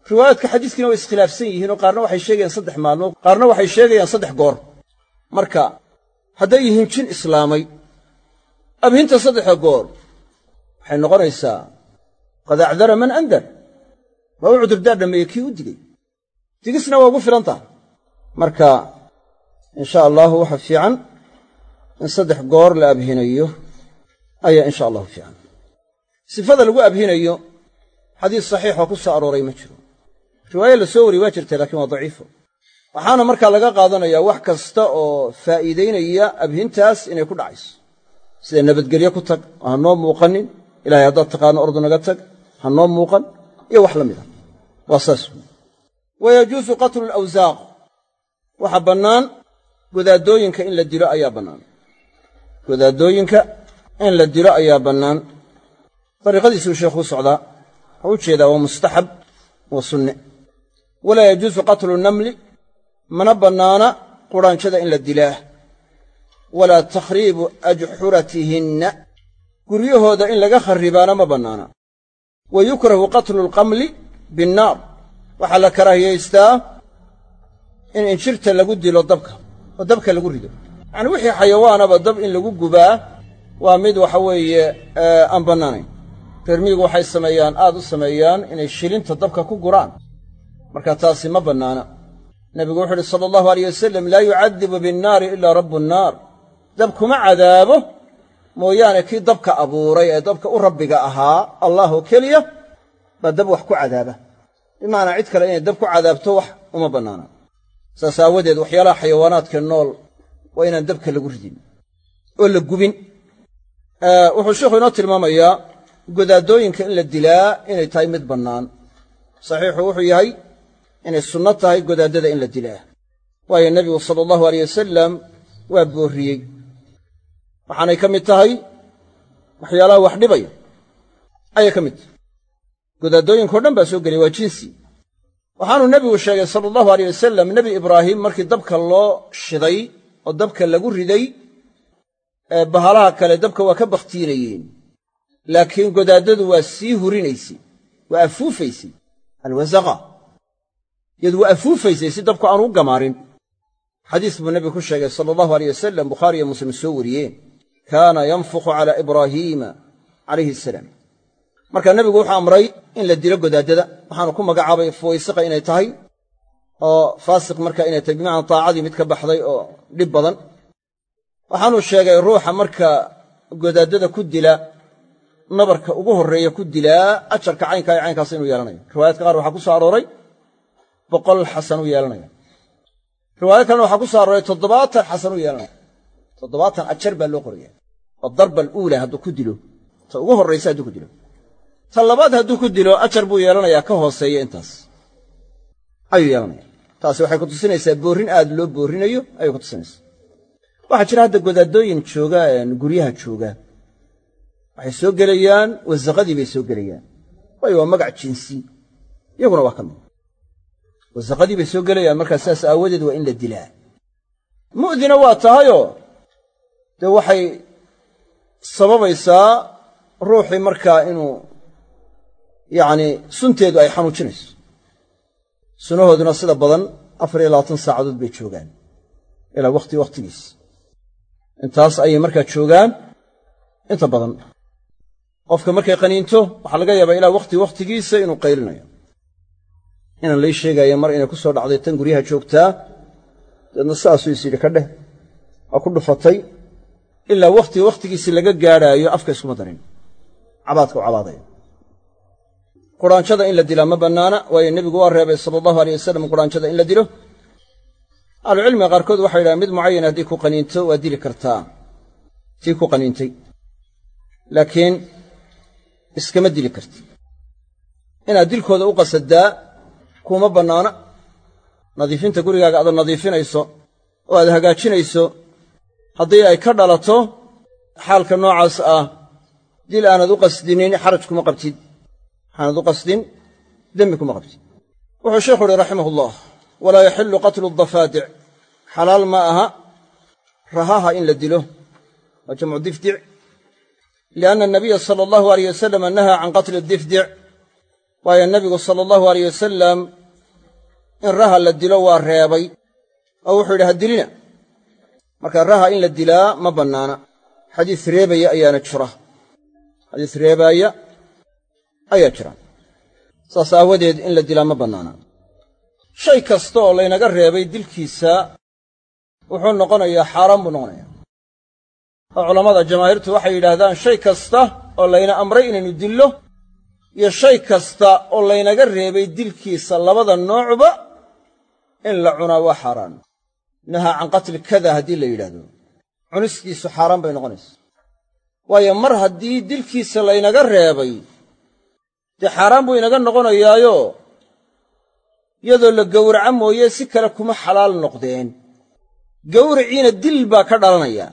riwaayaadka xadiiskiina way iskhilaafsan yihiin oo qaarna waxay sheegayaan saddex maalmood qaarna waxay sheegayaan saddex goor. Marka hadday yihiin jin islaamay abhinta saddexda goor waxay noqonaysaa qad acdara man andar. Waa u cudurdaar dhammeeye kii u digay. Digisna waa ugu filan tahay marka insha allahu waxa fiican in saddex goor la abhinayo ayaa insha allahu fiican. Sifada lagu abhinayo xadiis saxiixoo ku soo arooray ma jiro riwaaye la soo wariyey waa jirtay laakiin waa daciifo. Waxaana markaa laga qaadanayaa wax kasta oo faa'iidaynaya abhintaas inay ku dhacayso. Sida nabadgelyo ku tag oo ha noo muuqanin ilahay haddaad taqaano ordu naga tag ha noo muuqan iyo wax la mid ah. Waa saas. Wey wa yajuusu qatlu alawsaaq waxaa bannaan godaaddooyinka in la dilo ayaa bannaan. Godaaddooyinka in la dilo ayaa bannaan. Dariiqadiisuu sheekhu u socdaa wuxuu u jeedaa waa mustaxab waa sunne walaa yajuusu qatlu namli mana bannaana qudhaanjada in la dilaa. Walaa takhriibu ajxuratihinna guryahooda in laga kharribaana ma bannaana. Wa yukrahu qatlu alqamli binnaar waxaa la karaahiyaystaa in injirta lagu dilo dabka oo dabka lagu rido. Yacanii wixii xayawaanaba dab in lagu gubaa waa mid waxa weeye aan bannaanayn. Reermiyigu waxay sameeyaan aad u sameeyaan inay shilinta dabka ku guraan marka taasi ma bannaana. Nebigu wuxu uhi sala allahu alayh wasalam laa yucadibu binnaari ilaa rabbu nnaar. Dab kuma cadaabo mooyaane kii dabka abuuray ee dabka u rabbiga ahaa allahoo keliya baa dab wax ku cadaaba. Bimacnaa cid kale inay dab ku cadaabto wax uma bannaana. Saas aawadeed waxyaalaha xayawaanaadka nool waa inaan dabka lagu ridin oo la gubin. Wuxuu sheikhu inoo tilmaamayaa godaaddooyinka in la dilaa inay tahay mid bannaan. Saxiixu wuxuu yahay inay sunno tahay godaaddada in la dilaa. Waayo nebigu sala allahu aleyh wasalam waa boorriyey waxaanay ka mid tahay waxyaalaha wax dhibaya ayay ka mid tahay. Godaaddooyinkao dhan baa soo gelaya waa jinsi. Waxaanuu nebigu sheegay sala allahu aleyh wasalam nebi ibraahim markii dabka loo shiday oo dabka lagu riday ee bahalaha kale dabka waa ka bakhtiinayeen laakiin godaaddadu waa sii hurinaysay waa afuufaysay alwasaqa iyadu waa afuufaysay si dabku aanu u gamaarin. Xadiis buu nebigu ku sheegay sala allahu aleyh wasalam bukhaari iyo muslim soo wariyeen kaana yanfuqu calaa ibraahiima calayhi asalaam marka nebigu wuxuu amray in la dilo godaaddada waxaanu ku magacaabay fuwaysiqa inay tahay oo faasiq marka inay tahay bimacnaa taacadii mid ka baxday oo dhib badan. Waxaanuu sheegay ruuxa marka godaaddada ku dila nabarka ugu horreeya ku dilaa ajarka caynkaa iyo caynkaas inuu yeelanayo. Riwaayaadka qaar waxaa ku soo arooray boqol xasan u yeelanaya. Riwaayad kalena waxaa ku soo arooray toddobaatan xasan u yeelanaya. Toddobaatan ajar baa loo qoraya oo darbal uula hadduu ku dilo. Ta ugu horraysa hadduu ku dilo. Ta labaad hadduu ku dilo ajar buu yeelanayaa ka hooseeya intaas. Ayuu yeelanaya taasi waxay ku tusinaysaa boorrin aad loo boorrinayo ayay ku tusinaysaa. Waxaa jira hadda godaaddooyin jooga guryaha jooga. Waxay soo gelayaan wasaqadii bay soo gelayaan. Waayo waa magac jinsi. Iyaguna waa ka mid wasaqadii bay soo gelayaan markaa sidaas aawadeed waa in la dilaa. mu'dina waa tahayoo dee waxay sababaysaa ruuxii markaa inuu yacni sunteedu ay xanuujinayso. Sunahooduna sida badan afar iyo labaatan saacadood bay joogaan. Ilaa wakhti wakhtigiis intaas ayay markaa joogaan. Inta badan. Qofka markay qaniinto waxaa laga yaabaa ilaa wakhti wakhtigiisa inuu qaylinayo inaan lay sheegaya mar inay ku soo dhacday tan guryaha joogtaa deedna sidaasuu is yidhi ka dheh waa ku dhufatay ilaa wakhti wakhtigiisi laga gaadhaayo afka iskuma darin. Cabaadka u cabaadaya. Quraanjada in la dilaa ma bannaana waayo nebigu waa reebay sala allahu aleyh wasalam quraanjada in la dilo. Ahlucilmiga qaarkood waxay yidhahaan mid mucayan haddii ku qaniinto waa dili kartaa tii ku qaniintay. Laakiin iskama dili karti. Inaad dilkooda u qasadaa kuma bannaana. Nadiifinta gurigaaga aad nadiifinayso oo aad hagaajinayso haddii ay ka dhalato xaalka noocaas ah dil aanad u qasdinin xaraj kuma qabtid. Waxaanad u qasdin dembi kuma qabtid. Wuxuu sheikhu uhi raximahullah walaa yaxillu qatlu dafaadic. Xalaal ma aha rahaha in la dilo waa jamcu difdic. Lianna anabiya sala allahu aleyh wasalam nahaa can qatli difdic waayo nebigu sala allahu aleyh wasalam in raha la dilo waa reebay. Oo wuxuu yidhi ha dilina marka raha in la dilaa ma bannaana. Xadiis reebaya ayaana jira. Xadiis reebaaya ayaa jira. Saas aawadeed in la dilaa ma bannaana. Shay kasta oo laynaga reebay dilkiisa wuxuu noqonayaa xaaraan buu noqonayaa. Oo culammada jamaahiirtu waxay yidhaahdaan shay kasta oo layna amray inaynu dillo iyo shay kasta oo laynaga reebay dilkiisa labada noocba in la cunaa waa xaaraan. Nahaa can qatli kada haddii la yidhaahdo. Cunistiisu xaaraan bay noqonaysa waayo mar haddii dilkiisa laynaga reebay dee xaaraan buu inaga noqonayaayo iyadoo la gowraca mooye si kale kuma xalaal noqdeen. Gowraciina dil baa ka dhalanaya.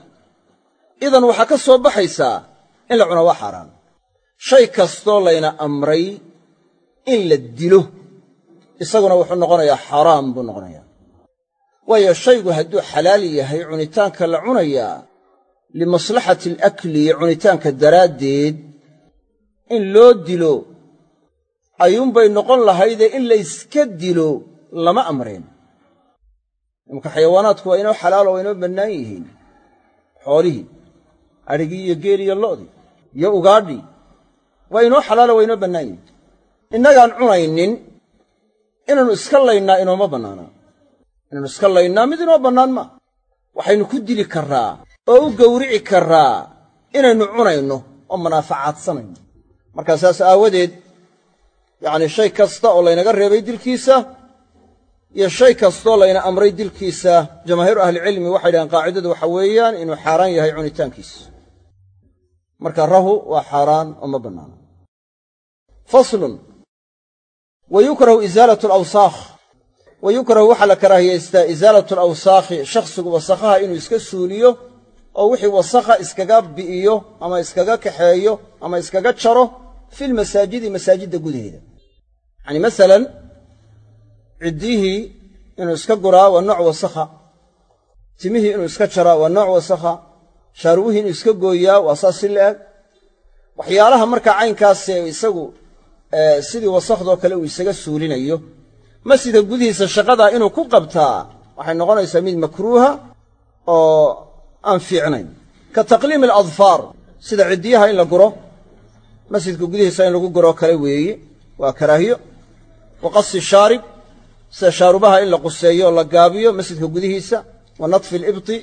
Idan waxaa ka soo baxaysaa in la cunaa waa xaaraan shay kastoo layna amray in la dilo. Isaguna wuxuu noqonayaa xaaraam buu noqonayaa. Waayo shaygu hadduu xalaal yahay cunitaanka la cunayaa limaslaxati alakli cunitaanka daraaddeed in loo dilo ayuunbay noqon lahaydee in la yska dilo lama amreen. Imanka xayawaanaadku waa inoo xalaalo waa inoo bannaan yihiin xoolihii adhigii iyo geeli iyo lo'dii iyo ugaadhii waa inoo xalaalo waa inoo bannaan. Yihiin innagaan cunaynin inaannu iska laynnaa inooma bannaanaa inaannu iska laynnaa mid inoo bannaan maa waxaynu ku dili karraa oo u gowrici karraa inaynu cunayno oo manaafacaadsanayno markaa saas aawadeed yacnii shay kasta oo laynaga reebay dilkiisa iyo shay kastoo layna amray dilkiisa jamaahiiru ahlicilmi waxay dhahaan qaacidadu waxa weeyaan inuu xaaraan yahay cunitaankiisa. Marka rahu waa xaaraan oo ma bannaana faslun. Wa yukrahu isaalatu alawsaakh wa yukrahu waxaa la karaahiyaystaa isaalatu alawsaakhi shakhsigu wasakhaha inuu iska suuliyo oo wixii wasakha iskaga bi'iyo ama iskaga kaxeeyo ama iskaga jaro filmasaajidi masaajidda gudaheeda. Yacani masalan ciddihii inuu iska guraa waa nooc wasakha timihii inuu iska jaraa waa nooc wasakha shaaruwihii inuu iska gooyaa waa saas si la-eg waxyaalaha markaa caynkaasee isagu sidii wasakhdoo kale uu isaga suulinayo. Masjidka gudihiisa shaqadaa inuu ku qabtaa waxay noqonaysaa mid makruuha oo aan fiicnayn. Ka taqliimi aladfaar sida ciddiyaha in la guro. Masjidka gudihiisa in lagu guroo kale weeye waa karaahiyo. Wa qasi shaarib sida shaarubaha in la quseeyo la gaabiyo masjidka gudihiisa. Wa natfi alibti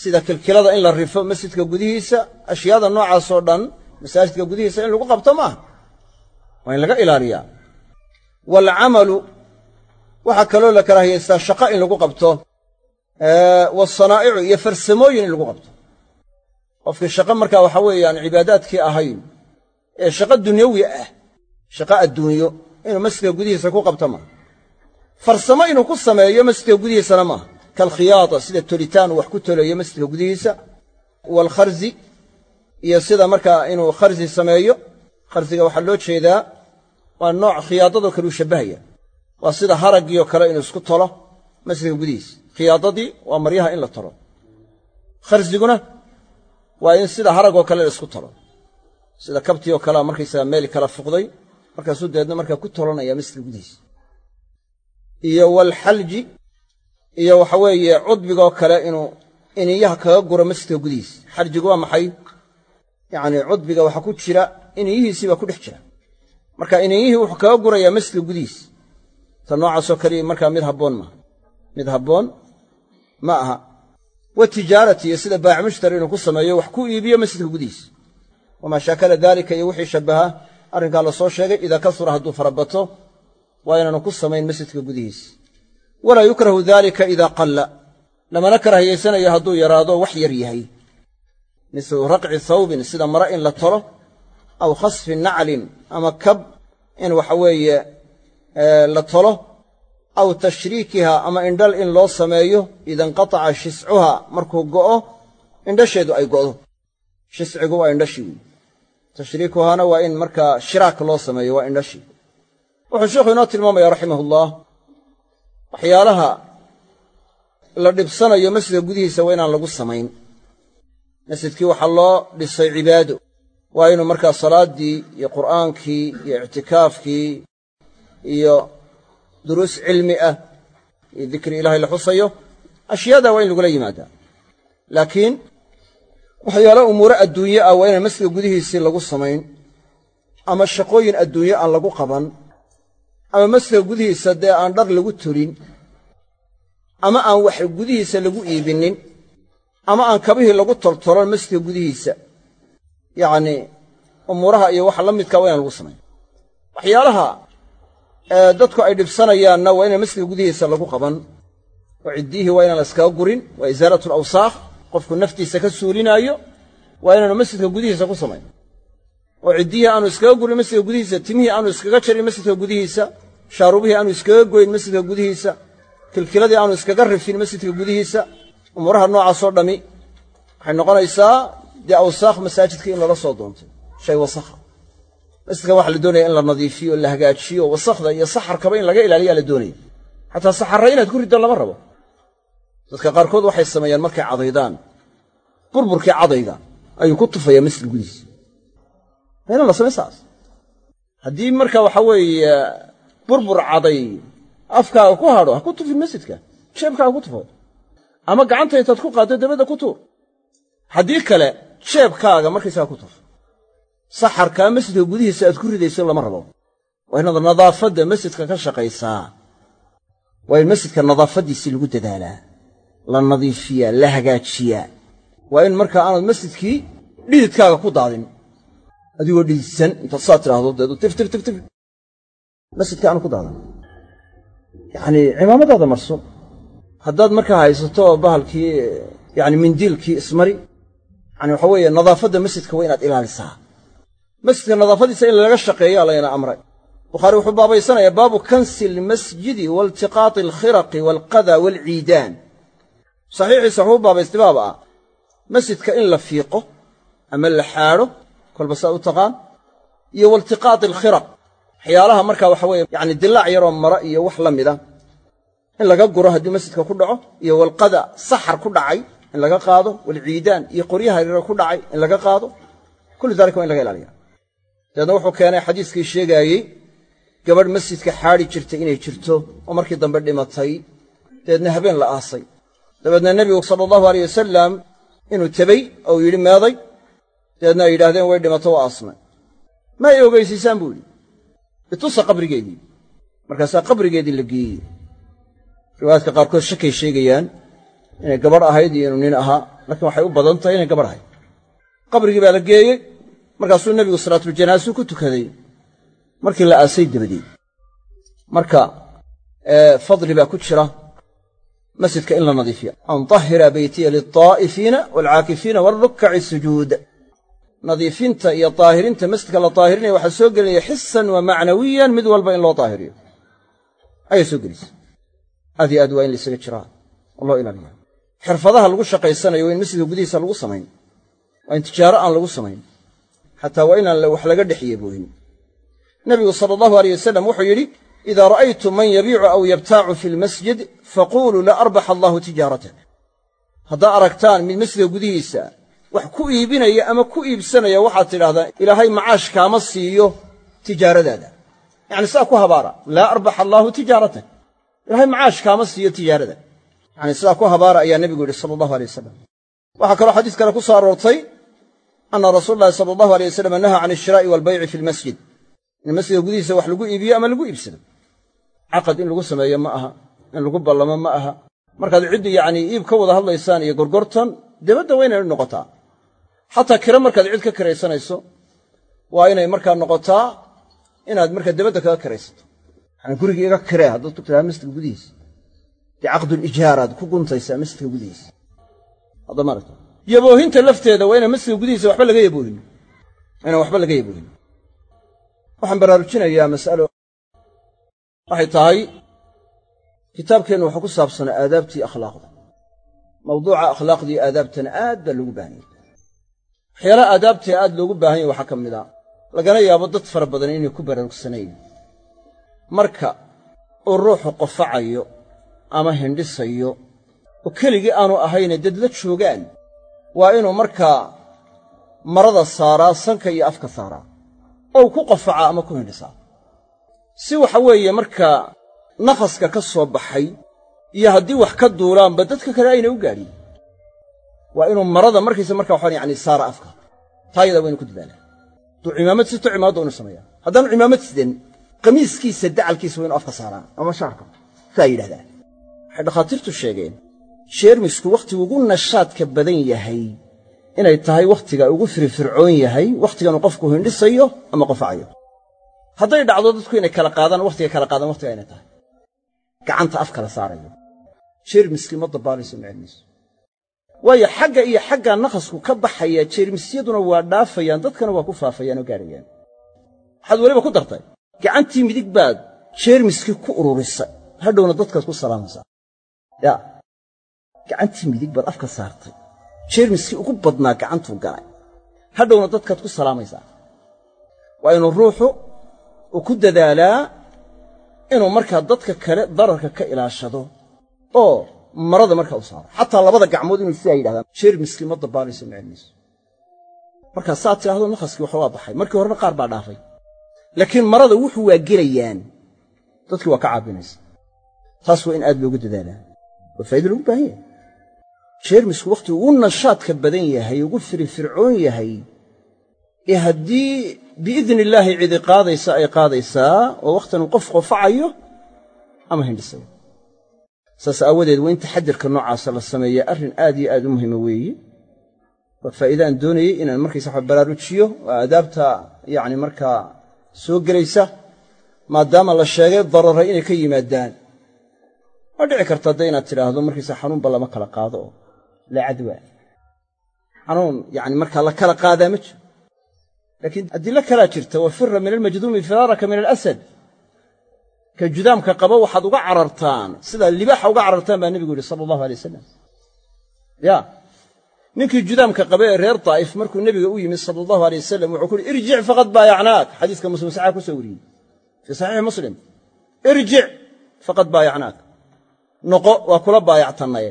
sida kilkilada in la rifo masjidka gudihiisa. Ashyaada noocaasoo dhan masaajidka gudihiisa in lagu qabto maaha waa in laga ilaaliyaa waalcamalu waxaa kaloo la karaahiyaystaa shaqo in lagu qabto wasanaa'icu iyo farsamooyin in lagu qabto. Qofkii shaqo markaa waxa weeyaan cibaadaadkii ahayn ee shaqo dunyawi ah shaqo adduunyo inuu masjidka gudihiisa ku qabto maaha farsamo inuu ku sameeyo masjidka gudihiisana maaha kalkhiyaada sida tolitaan wax ku toleeyo masjidka gudihiisa waalkharzi iyo sida markaa inuu kharzi sameeyo kharziga waxaa loo jeedaa waa nooc khiyaadadoo kale uu shabbahaya waa sida haraggiioo kale inuu isku tolo masjidka gudihiisa khiyaadadii waa maryaha in la tolo. Kharziguna waa in sida haragoo kale la isku tolo. Sida kabtii oo kalea markaysaga meel kala fuqday markaasuu dabeedna markaa ku tolanaya masjidka gudihiisa iyo walxalji iyo waxa weeye cudbigoo kale inuu iniyaha kaga guro masjidka gudihiisa xaljigu waa maxay? Yacnii cudbiga waxaa ku jira iniyihiisii baa ku dhex jira. Marka iniyihii wuxuu kaga gurayaa masjidka gudihiisa ta noocaasoo kaliya markaa mid habboon maaha. Mid habboon ma aha. Wa tijaarati iyo sida baac mushtari inuu ku sameeyo wax ku iibiyo masjidka gudihiisa wamaa shaakala daalika iyo wixii shabbaha arrinkaa la soo sheegay idaa kasura hadduu farabato waa inaanu ku samayn masjidka gudihiisa walaa yukrahu daalika idaa qalla. Lamana karahiyaysanayo hadduu yaraado wax yar yahay. Mislu raqci thawbin sida mare in la tolo aw khasfi naclin ama kab in waxa weeye la tolo aw tashriikiha ama indhal in loo sameeyo ida inqataca shiscuha markuu go'o indhasheedu ay go'do. Shiscigu waa indhashii wey tashriikuhana waa in markaa shiraak loo sameeyo waa indhashii wuxuu sheikhu inoo tilmaamaya raximahullah waxyaalaha la dhibsanayo masjidka gudihiisa waa inaan lagu samayn. Masjidkii waxaa loo dhisay cibaado waa inuu markaa salaaddii iyo qur'aankii iyo ictikaafkii iyo duruus cilmi ah iyo dikri ilaahay la xusayo ashyaada waa in lagula yimaadaa. Laakiin waxyaala umuuro adduunye ah waa inaan masjidka gudihiisii lagu samayn ama shaqooyin adduunye aan lagu qaban ama masjidka gudihiisa dee aan dhar lagu tolin ama aan wax gudihiisa lagu iibinin ama aan kabihii lagu toltolan masjidka gudihiisa yacnii umuuraha iyo waxa la midkaa waa inaan lagu samayn waxyaalaha dadku ay dhibsanayaanna waa inaan masjidka gudihiisa lagu qaban. Oo ciddiyihii waa inaan la iskaga gurin waa isaalatu alawsaakh qofku naftiisa ka suulinaayo waa inaanu masjidka gudihiisa ku samayn oo ciddihii aanu iskaga gurin masjidka gudihiisa timihii aanu iskaga jarin masjidka gudihiisa shaarubihii aanu iskaga goyn masjidka gudihiisa kilkiladii aanu iskaga rifin masjidka gudihiisa. Umuuraha noocaasoo dhammi waxay noqonaysaa dee awsaakh masaajidka in lala soo doontay shay wasakha masjidka waxaa la doonaya in la nadiifiyo la hagaajiyo wasakhda iyo saxarkaba in laga ilaaliyaa la doonaya xataa saxarra inaad ku riddo lama rabo dadka qaarkood waxay sameeyaan markay cadaydaan burburkii cadayga ayuu ku tufayaa masjidka gudihiisa waa inaan la samayn saas haddii marka waxa weeye burbur caday afkaaga ku hadho ha ku tufin masjidka jeebkaaga ku tufo ama gacanta intaad ku qaaddo dabadda ku tuur jeebkaaga markaysaga ku tuf saxarkaa masjidka gudihiisa aad ku ridayso lama rabo. Waa inaad nadaafadda masjidka ka shaqaysaa. Waa in masjidka nadaafaddiisii lagu dadaalaa. La nadiifiyaa la hagaajiyaa. Waa in markaa aanad masjidkii dhididkaaga ku daadin. Adigoo dhididsan intaad saa tidhaahdo deedu tif tif tif tif. Masjidka aanu ku daadan yacni cimaamadaada marso. Haddaad markaa haysato bahalkii yani mindiilkii ismari yani waxa weeye nadaafadda masjidka waa inaad ilaalisaa. Masjidka nadaafadiisa in laga shaqeeyaa layna amray. Bukhaari wuxuu baabaysanayaa baabu kansi almasjidi wailtiqaati alkhiraqi waalqada waalciidaan. Saxiixiisa wuxuu baabaystay baaba ah. Masjidka in la fiiqo ama la xaadho kolba saa u taqaan iyo wailtiqaati alkhiraq. Waxyaalaha markaa waxa weeye yacni dilaac yaroo mara iyo wax la mida. In laga guro haddii masjidka ku dhaco iyo walqada saxar ku dhacay in laga qaado walciidaan iyo qoryaha yaryaro ku dhacay in laga qaado kullu dalika waa in laga ilaaliya dabeedna wuxuu keenay xadiiskii sheegaayey gabadh masjidka xaadhi jirtay inay jirto oo markii dambe dhimatay. Dabeedna habeen la aasay. Dabeedna nebigu sala allahu aleyh wasalam inuu tebey oo yidhi meeday dabeedna ay yidhahdeen way dhimato waa aasnay ma ay ogeysiisaan buu yidhi. Itusa qabrigeedii. Markaasaa qabrigeedii la geeyey. Riwaayaadka qaarkood shakay sheegayaan inay gabadh ahayd iyo inuu nin ahaa laakiin waxay u badan tahay inay gabadh ahayd. Qabrigii baa la geeyey markaasuu nebigu salaatuljanaasu ku tukaday. Markii la aasay dabadeed marka fadli baa ku jira masjidka in la nadiifiya an tahira beytiya liltaa'ifiina waalcaakifiina waalrukkaci sujuud. Nadiifinta iyo daahirinta masjidka la daahirinaya waxaa soo gelinaya xisan wa macnawiyan mid walba in loo daahiriyo ayaa soo gelaysa aad iyo aad waa in laysaga jiraa loo ilaaliya xirfadaha lagu shaqaysanayo waa in masjidka gudihiisa lagu samayn waa in tijaaro aan lagu samayn xataa waa inaan wax laga dhex yeebooyin nebigu sala allahu aleyh wasalam wuxuu yidhi idaa ra'aytum man yabiicu aw yabtaacu fi lmasjid faquuluu la arbaxa allaahu tijaaratak haddaa aragtaan mid masjidka gudihiisa wax ku iibinaya ama ku iibsanaya waxaad tidhahdaa ilaahay macaash kaama siiyo tijaaradaada. Yacni sidaa ku habaara laa arbaxa allaahu tijaaratak ilahay macaash kaama siiyo tijaarada yacni sidaa ku habaara ayaa nebigu yidhi sala allahu alay wasalam waxaa kaloo xadiis kale ku soo aroortay anna rasuula llahi sala allahu alay wasalam nahaa can ishiraa'i waalbayci fi lmasjid in masjidka gudihiisa wax lagu iibiyo ama lagu iibsado. Caqad in lagu sameeyo ma aha in lagu ballamo ma aha. Markaad ciddi yacnii iib ka wada hadlaysaan iyo gorgortan debadda waa inay noqotaa. Xataa kire markaad cid ka kiraysanayso waa inay markaa noqotaa inaad markaa debadda kaga kiraysato yani gurigii iga kiree haddaad ku tidhaha gudihiisa dee caqdulijaaraad ku guntaysaa masjidka gudihiisa hadda maaragta yaboohinta lafteeda waa inaan masjidka gudihiisa waxba laga yaboohin inaan waxba laga yaboohin waxaan baraarujinayaa mas'alo waxay tahay kitaabkeennu waxaa ku saabsanaa aadaabtii akhlaaqda mawduuca akhlaaqdii aadaabtana aad baa loogu baahan yahy waxyaalaha aadaabtee aad loogu baahan yahy waxaa ka mid a lagana yaabo dad fara badan inay ku baraarugsanayn marka uu ruuxu qofacayo ama hindhisayo. Oo keligii aanu ahayne dad la joogaan waa inuu markaa marada saaraa sanka iyo afka saaraa. Oo ku qofacaa ama ku hindhisaa. Si waxa weeye markaa nafaska ka soo baxay iyo haddii wax ka duulaanba dadka kale ayna u gaadhin. Waa inuu marada markiisa markaa waxaan yacni saara afka. Taa yadaa waa inu ku dadaalaa hadduu cimaamad sito cimaamadda inu sameeyaa. Haddaanu cimaamad sidan qamiiskiisa dacalkiisa waa inu afka saaraa ama shaarka. Saa yidhahdaa waxay dhakhaatiirtu sheegeen jeermisku wakhtigu ugu nashaadka badan yahay inay tahay wakhtiga ugu firfircoon yahay wakhtiganuu qofku hindhisayo ama qofacayo. Hadday dhacdo dadku inay kala qaadaan wakhtiga kala qaadaan wakhtiga inay tahay. Gacanta af kala saarayo. Jeermiskii ma dabbaalayso macelmayso waayo xagga iyo xaggaa naqasku ka baxaya jeermisyaduna waa dhaafayaan dadkana waa ku faafayaan oo gaadhayaan waxaad weliba ku dartay gacantii midig baad jeermiskii ku ururisay hadhowna dadkaad ku salaamaysaa yaa gacantii midig baad afka saartay. Jeermiskii ugu badnaa gacantuu galay. Hadhowna dadkaad ku salaamaysaa. Waa inuu ruuxu uu ku dadaalaa inuu markaa dadka kale dararka ka ilaashado oo marada markaa u saaro. Xataa labada gacmood inuu sidaa yidhahdaan jeermiskii ma dabbaalayso macelmayso markaa saad tidhahdo naqaskii waxa waa baxay. Markii horena qaar baa dhaafay. Laakiin marada wuxuu waa gelayaan. Dadkii waa ka caabinaysa. Taas waa in aad loogu dadaalaa waa faa'ido loogu baahan yahay. Jeermisku wakhtigu ugu nashaadka badan yahay ugu firifircoon yahay ee haddii biidni illaahi cidi qaadaysa ay qaadaysaa oo wakhtigan qof qofacayo ama hindhisayo saas aawadeed waa in taxadirka noocaasa la sameeya arrin aad iyo aad u muhiima weeye. Waa faa'iide aan doonayey inaan markaysa waxa baraarujiyo oo aadaabta yacni markaa soo gelaysa maadaama la sheegay darara inay ka yimaadaan waa dhici karta dee inaad tidhaahdo markiisa xanuunba lama kala qaado oo laa cadwa. Xanuun yani markaa la kala qaadaa ma jiro. Laakiin adilo kalaa jirta wa fira min almajduumi firaaraka min alasad. Ka judaamka qabo waxaad uga carartaan sidaa libaaxa uga carartaan baa nebigu yidhi sala allahu alay wasalam ya ninkii judaamka qabe ee reer daa'if markuu nebiga u yimid sala allahu alay wasalam wuxuu ku uhi irjic faqad baayacnaak. Xadiiska muslim saxaa ku soo wariyey. Fii saxiixi muslim. Irjic faqad baayacnaak noqo waa kula baayactannaye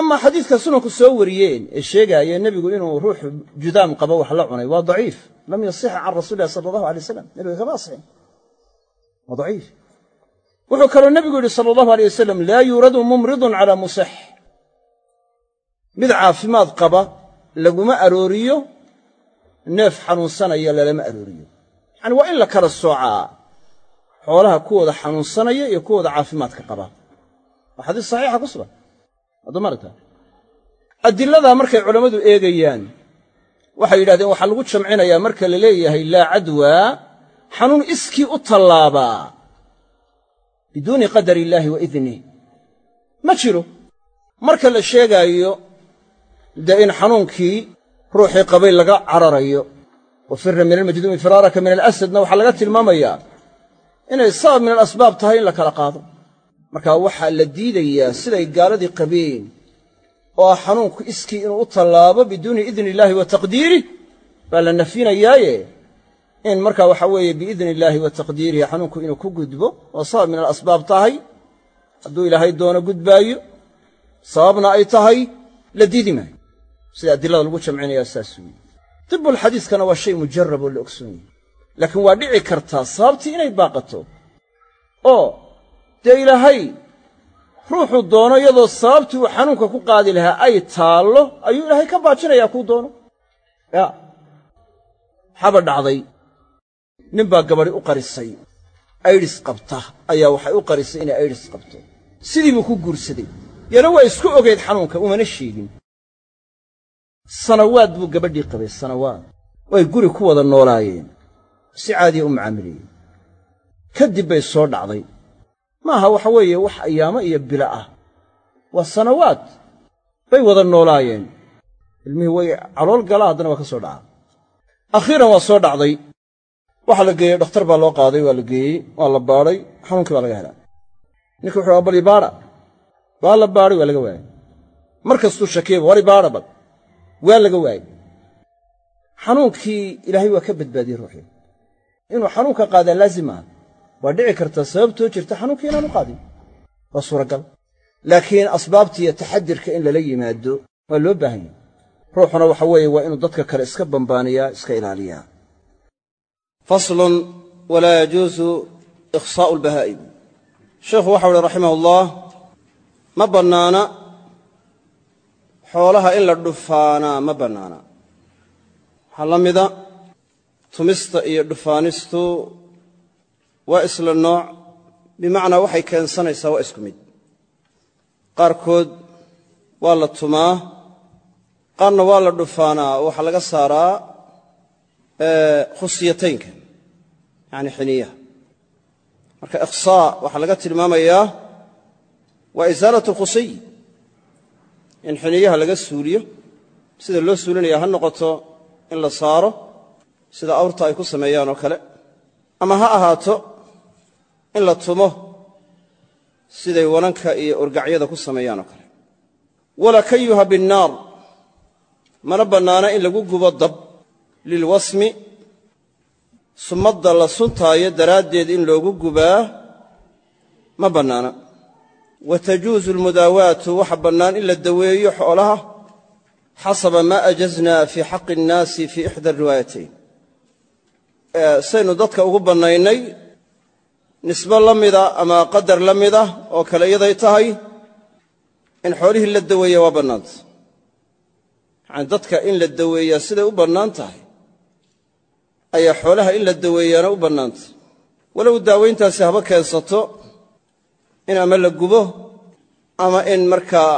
amaa xadiidka sunanku soo wariyeen ee sheegaaya nebigu inuu ruux judaam qabo wax la cunay waa daciif. Lam yasixa can rasuli illahi sala allahu alay wasalam nebiga kama asixin waa daciif. Wuxuu kaloo nebigu yidhi sala allahu alay wasalam laa yuuradu mumridun calaa musix. Mid caafimaad qaba laguma arooriyo neef xanuunsanaya lalama arooriyo. Yacani waa in la kala soocaa xoolaha kuwooda xanuunsanaya iyo kuwooda caafimaadka qaba. Waa xadiis saxiixa ku sugan. Addomarta adiladaa markay culammadu eegayaan waxay yidhahdeen waxaa lagu jamcinayaa marka la leeyahay laa cadwaa xanuun iskii u tallaabaa biduuni qadar illaahi wa idnih ma jiro. Marka la sheegaayo dee in xanuunkii ruuxii qabay laga cararayo wa fira min almajduumi firaaraka min alasadna waxaa laga tilmaamayaa inay sabab min alasbaab tahay in la kala qaado. Marka waxaa la diidayaa siday gaaladii qabeen oo ah xanuunku iskii inuu u tallaabo biduuni idni illaahi wa taqdiirih baa la nafyinayaaye in markaa waxa weeye biidni illaahi wa taqdiirihi xanuunku inuu ku gudbo oo sabab min alasbaab tahay. Hadduu ilaahay doono gudbaayo sababna ay tahay la diidi maayo. Sida adilada lagu jamcinayaa saas weeye. Dibbulxadiiskana waa shay mujarab oo la ogsoon yahay laakiin waa dhici kartaa sababtii inay baaqato. Oo dee ilaahay ruuxuu doono iyadoo sababtii uu xanuunka ku qaadi lahaa ay taallo ayuu ilaahay ka baajinayaa kuu doono. Ya waxaaba dhacday. Nin baa gabadhi u qarisay. Aydhis qabta. Ayaa waxay u qarisay inay aydhis qabto. Sidii buu ku guursaday. Yana waa isku ogayd xanuunka umana sheegin. Sanawaad buu gabadhii qabay way guri ku wada si caadiya u macaamilayeen kadib bay soo dhacday. Maaha waxa weeye wax ayaamo iyo bilo ah. Waa sanawaad. Bay wada noolaayeen. Ilmihii way calool galaa haddana waa ka soo dhacaa. Akhiiran waa soo dhacday. Waxaa la geeyey dhakhtar baa loo qaaday waa la geeyey waa la baadhay xanuunkii baa laga helaa. Ninki wuxuu bal ibaadha waa la baadhay waa laga waayey mar kastuu shakiyaba war ibaadha bal waa laga waayey xanuunkii ilaahay waa ka badbaadiyey ruuxii inuu xanuunka qaadaa laazim aha waa dhici kartaa sababtoo jirta xanuunkii inaanu qaadin. Waa suuragal. Laakiin asbaabtiiyo taxadirka in lala yimaado waa loo baahan yahay. Ruuxuna waxa weeye waa inuu dadka kale iska bambaaniyaa iska ilaaliyaa. Faslun walaa yajuusu ikhsaa'u albahaa'im sheikhu waxau uhi raximah ullah ma bannaana xoolaha in la dhufaanaa ma bannaana. Waxaa la mida tumista iyo dhufaanistu waa isla nooc bimacnaa waxay keensanaysaa waa isku mid. Qaarkood waa la tumaa qaarna waa la dhufaanaa. Oo waxaa laga saaraa khusiyataynka yacni xiniyaha. Marka ikhsaa waxaa laga tilmaamayaa waa isaalat alkhusiy in xiniyaha laga suuliyo. Sida loo suulinaya ha noqoto in la saaro sida awrta ay ku sameeyaan oo kale ama ha ahaato in la tumo siday wananka iyo orgacyada ku sameeyaan oo kale. Walaa kayuha binnaar mana bannaana in lagu gubo dab lilwasmi sumadda la suntaayo daraaddeed in loogu gubaa ma bannaana. Wa tajuusu almudaawaatu waxa bannaan in la daweeyo xoolaha xasaba maa ajaznaa fii xaqi innaasi fii ixda ariwaayatayn saynu dadka ugu bannaynay nisbe la mida ama qadar la mida oo kale iyaday tahay in xoolihii la daweeya waa bannaanta yacani dadka in la daweeyaa siday u bannaan tahay ayaa xoolaha in la daweeyaana u bannaanta walow daawayntaasi haba keensato in ama la gubo ama in markaa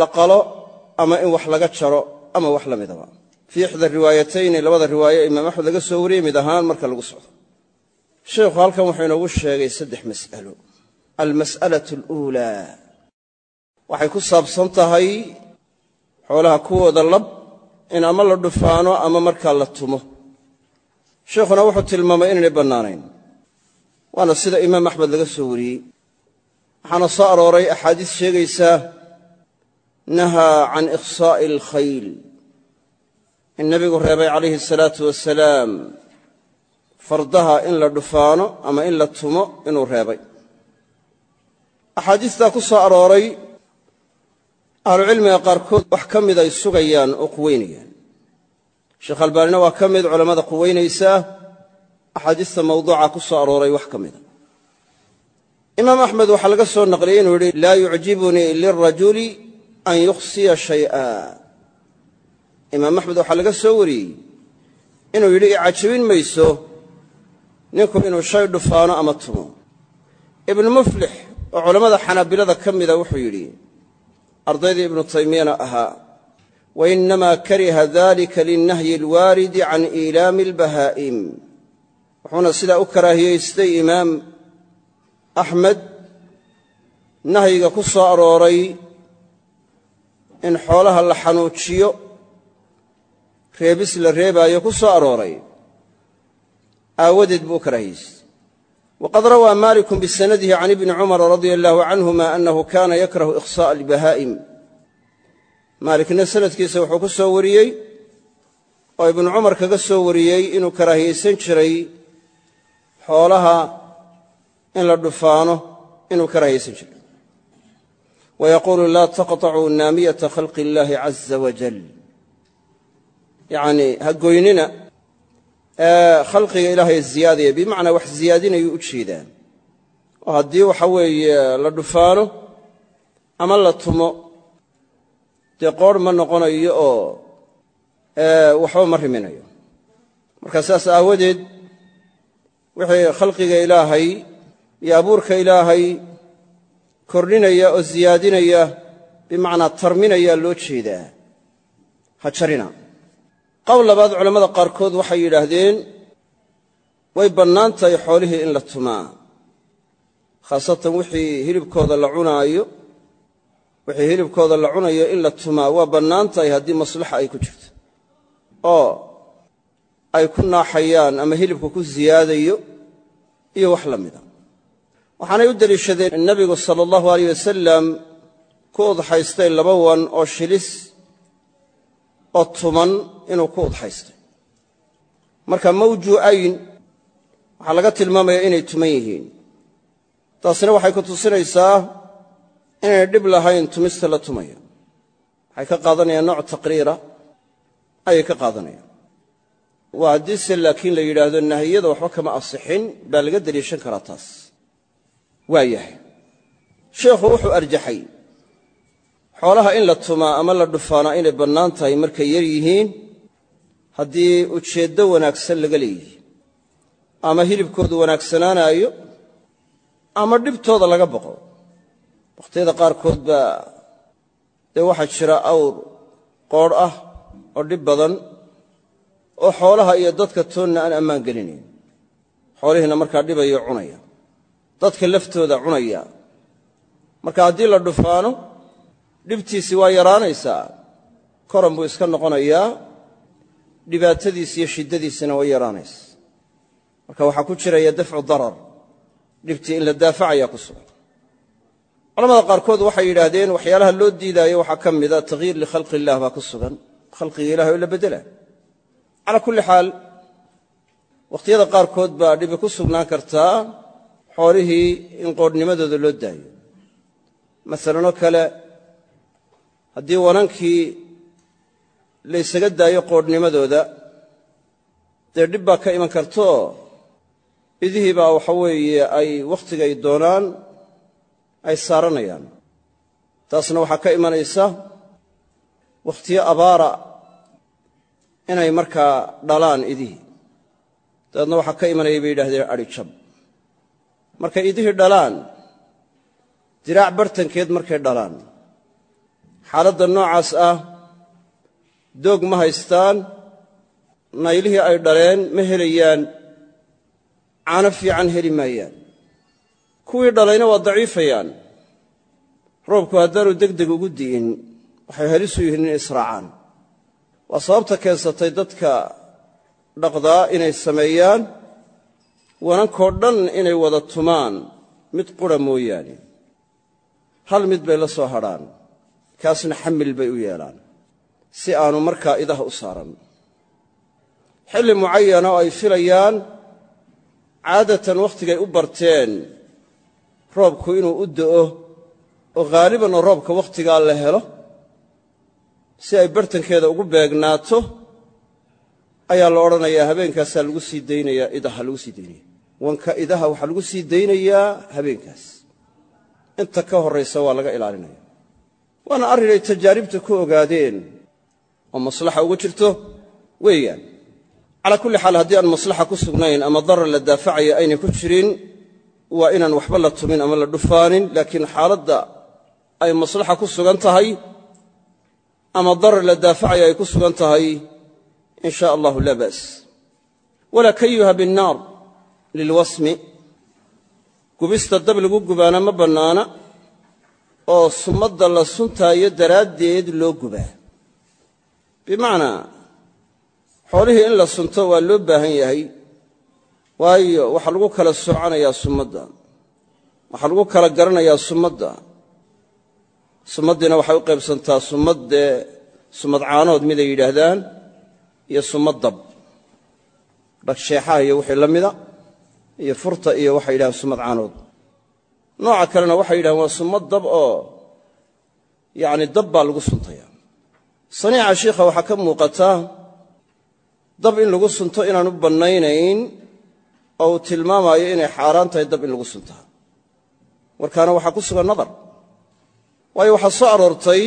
la qalo ama in wax laga jaro ama wax la midaba fii ixda riwaayatayni labada riwaaye imaam axmed laga soo wariyey mid ahaan marka lagu socdo. Sheikhu halkan wuxuu inoogu sheegay saddex mas'alo. Almas'alatu aluulaa waxay ku saabsan tahay xoolaha kuwooda lab in ama la dhufaano ama markaa la tumo. Sheikhuna wuxuu tilmaamay inaynay bannaanayn. Waana sida imaam axmed laga soo wariyey. Waxaana soo arooray in nebigu reebay calayhi asalaatu wasalaam fardaha in la dhufaano ama in la tumo inuu reebay. Axaadiistaa ku soo arooray ahlucilmiga qaarkood wax ka mid ay sugayaan oo quweynayaan sheekh albaanina waa ka mid culammada quweynaysaa axaadiista mawduuca ku soo arooray wax ka mida imaam axmed waxaa laga soo naqliyey inuu yidhi laa yucjibunii lilrajuli an yukhsiya shay'a imaam axmed waxaa laga soo wariyey inuu yidhi icajabin mayso ninku inuu shay dhufaano ama tumo. Ibnu muflix oo culammada xanaabilada ka mida wuxuu yidhi ardaydii ibnu taymiyana ahaa wa innamaa kariha dalika linnahyi alwaaridi can iilaami albahaa'im. Wuxuuna sidaa u karaahiyaystay imaam axmed nahyiga ku soo arooray in xoolaha la xanuujiyo reebis la reebaayo ku soo arooray. Aawadeed buu u karaahiyaystay wqad rawaa malikun bisanadihi can ibni cumara radia allahu canhuma anahu kana yakrahu ikhsa'a albahaa'im. Maalikna sanadkiisa wuxuu ku soo wariyey oo ibnu cumar kaga soo wariyey inuu karaahiyaysan jiray xoolaha in la dhufaano inuu karaahiyaysan jiray. Wa yaquulu laa taqطacuu naamiyata khalqi اllahi caza wajal yacnii ha goynina khalqiga ilaahay ziyaadaya. Bimacnaa wax ziyaadinayuu u jeedaa oo haddii waxa weeye la dhufaano ama la tumo dee qoorh ma noqonayo oo waxba ma riminayo. Marka saas aawadeed wixii khalqiga ilaahay iyo abuurka ilaahay kordhinaya oo ziyaadinaya bimacnaa tarminaya loo jeedaa. Ha jarina qowl labaad culammada qaarkood waxay yidhaahdeen way bannaan tahay xoolihii in la tumaa khaasatan wixii hilibkooda la cunaayo wixii hilibkooda la cunayo in la tumaa waa bannaan tahay haddii maslaxa ay ku jirto. Oo ay ku naaxayaan ama hilibku ku siyaadayo iyo wax la mida. Waxaanay u deliishadeen in nebigu sala allahu aleyh wasalam ku udxaystay laba wan oo shilis oo tuman inuu ku udxaystay marka mawjuucayn waxaa laga tilmaamayaa inay tuman yihiin. Taasina waxay ku tusinaysaa inaynay dhib lahayn tumista la tumayo. Waxay ka qaadanayaan nooc taqriira ayay ka qaadanayaan. Waa haddiise laakiin la yidhaahdo nahiyada waxba kama asixin baa laga deliishan karaa taas. Waa yahay. Sheikhu wuxuu arjaxay xoolaha in la tumaa ama la dhufaanaa inay bannaan tahay markay yar yihiin haddii ujeeddo wanaagsan laga leeyihi ama hilibkoodu wanaagsanaanaayo ama dhibtooda laga boqo wakhtiyada qaarkood baa dee waxaa jira awr qoodh ah oo dhib badan oo xoolaha iyo dadka toonna aan ammaan gelinayn xoolihiina markaa dhibayo cunaya. Dadka laftooda cunaya. Marka haddii la dhufaano dhibtiisii waa yaraanaysaa. Koran buu iska noqonayaa dhibaatadiisi iyo shiddadiisina way yaraanaysa. Marka waxaa ku jiraya dafcu darar dhibtii in la daafacayaa ku sugan. Culamada qaarkood waxay yidhaahdeen waxyaalaha loo diidaayo waxaa ka mida takhyiir likhalqi illah baa ku sugan. Khalqiga ilahay oo la beddela calaa kulli xaal wakhtiyada qaarkood baa dhibi ku sugnaan kartaa xoolihii in qoodhnimadooda loo daayo. Masalanoo kale haddii wanankii laysaga daayo qoodhnimadooda dee dhib baa ka iman kartoo idihii baa waxa weeye ay wakhtigay doonaan ay saaranayaan. Taasna waxaa ka imanaysa wakhtiyo abaara inay markaa dhalaan idihii. Dabeedna waxaa ka imanaya bay yidhahdeen adhijab markay idihii dhalaan diraac bartankeed markay dhalaan xaaladda noocaas ah doog ma haystaan naylihii ay dhaleen ma helayaan caano fiican heli maayaan. Kuwii dhalayna waa daciifayaan. Roobku haddaanu degdeg ugu di'in waxay halis u yihiin inay israacaan. Waa sababta keensatay dadka dhaqdaa inay sameeyaan wanankoo dhan inay wada tumaan mid qura mooyaane. Hal mid bay la soo hadrhaan kaasna xamil bay u yeelaan. Si aanu markaa idaha u saaran. Xilli mucayana oo ay filayaan caadatan wakhtigay u barteen roobku inuu u da'o oo haalibanna roobka wakhtigaa la helo si ay bartankeeda ugu beegnaato ayaa la odhanayaa habeenkaasaa lagu sii daynayaa idaha lagu sii daynaya wanka idaha waxaa lagu sii daynayaa habeenkaas. Inta ka horraysa waa laga ilaalinaya waana arrinay tajaaribta ku ogaadeen. oo maslaxa ugu jirto weeyaan. Calaa kulli xaal haddii aan maslaxa ku sugnayn ama darar la daafacaya aynay ku jirin waa inaan waxba la tumin ama la dhufaanin laakiin xaaladda ay maslaxa ku sugan tahay ama darar la daafacaya ay ku sugan tahay in sha allahu laa walaa kayuha binnaar lilwasmi. Gubista dab lagu gubaana ma bannaana oo sumadda la suntaayo daraaddeed loo gubaa bimacnaa xoolihii in la sunto waa loo baahan yahay waayo waxaa lagu kala soocanayaa sumadda waxaa lagu kala garanayaa sumadda sumaddiina waxay u qaybsantaa sumad dee sumad caanood miday yidhaahdaan iyo sumad dab. Dhagsheexaha iyo wixii la mida iyo furta iyo waxay yidhahdaan sumad caanood nooca kalena waxay yidhahdeen waa sumad dab oo yacni dab baa lagu suntaya saniica shiikha waxaa ka muuqata dab in lagu sunto inaanu bannaynayn oo uu tilmaamaayo inay xaaraan tahay dab in lagu suntaa warkaana waxaa ku sugan nadar. Waayo waxaa soo aroortay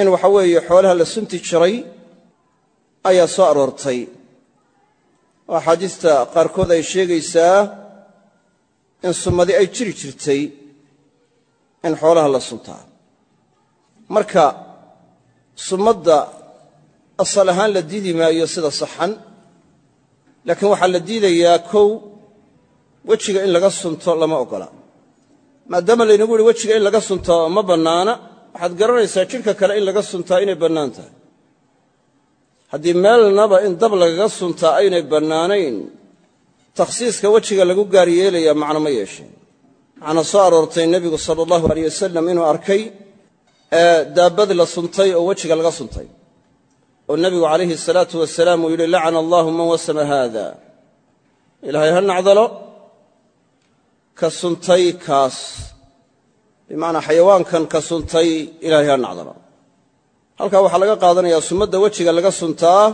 in waxa weeye xoolaha la sunti jiray ayaa soo aroortay. Oo axaadiista qaarkood ay sheegaysaa in summadi ay jiri jirtay in xoolaha la suntaa marka summadda asal ahaan la diidi maayo sida saxan laakiin waxaa la diidayaa kow wejiga in laga sunto lama oggola maadaama laynagu yihi wejiga in laga sunto ma bannaana waxaad garanaysaa jidhka kale in laga suntaa inay bannaan tahay. Haddii meelnaba in dab lagaga suntaa aynay bannaanayn takhsiiska wejiga lagu gaar yeelaya macno ma yeesheen. Waxaana soo aroortay nebigu sala allahu aleyh wasalam inuu arkay daabbad la suntay oo wejiga laga suntay. Oo nebigu calayhi salaatu wasalaam uu yidhi lacana allahu man wasama haada ilaahay ha nacdalo? Ka suntay kaas. Bimacnaa xayawaankan ka suntay ilaahay ha nacdalo. Halkaa waxaa laga qaadanayaa sumadda wejiga laga suntaa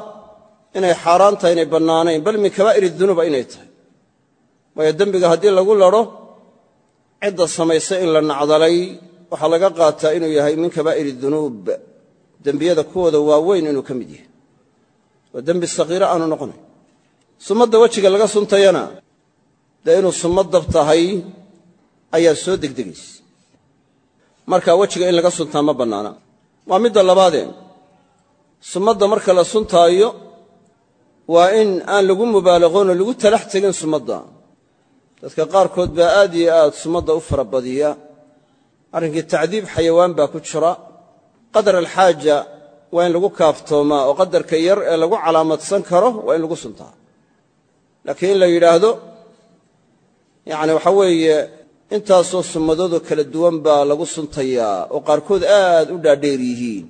inay xaaraan tahay inay bannaanayn bal min kabaa'iri dunuuba inay tahay waayo dembiga haddii lagu ladho cidda samaysa in la nacdalay waxaa laga qaataa inuu yahay min kabaa'iri dunuub. Dembiyada kuwooda waaweyn inuu ka mid yahay. Waa dembi sakiiro aanu noqonayn sumadda wejiga laga suntayana dee inuu sumad dab tahay ayaa soo degdegaysa marka wejiga in laga suntaa ma bannaana. Waa midda labaadee sumadda marka la suntaayo waa in aan lagu mubaalaqoonoo lagu talax tegin sumadda dadka qaarkood baa aad iyo aad sumadda u fara badiya arrinkii tacdiib xayawaan baa ku jira. Qadar alxaaja waa in lagu kaaftoomaa oo qadarka yar ee lagu calaamadsan karo waa in lagu suntaa. Laakiin in la yidhaahdo yacni waxa weeye intaasoo sumadoodoo kala duwan baa lagu suntayaa oo qaarkood aad u dhaadheer yihiin.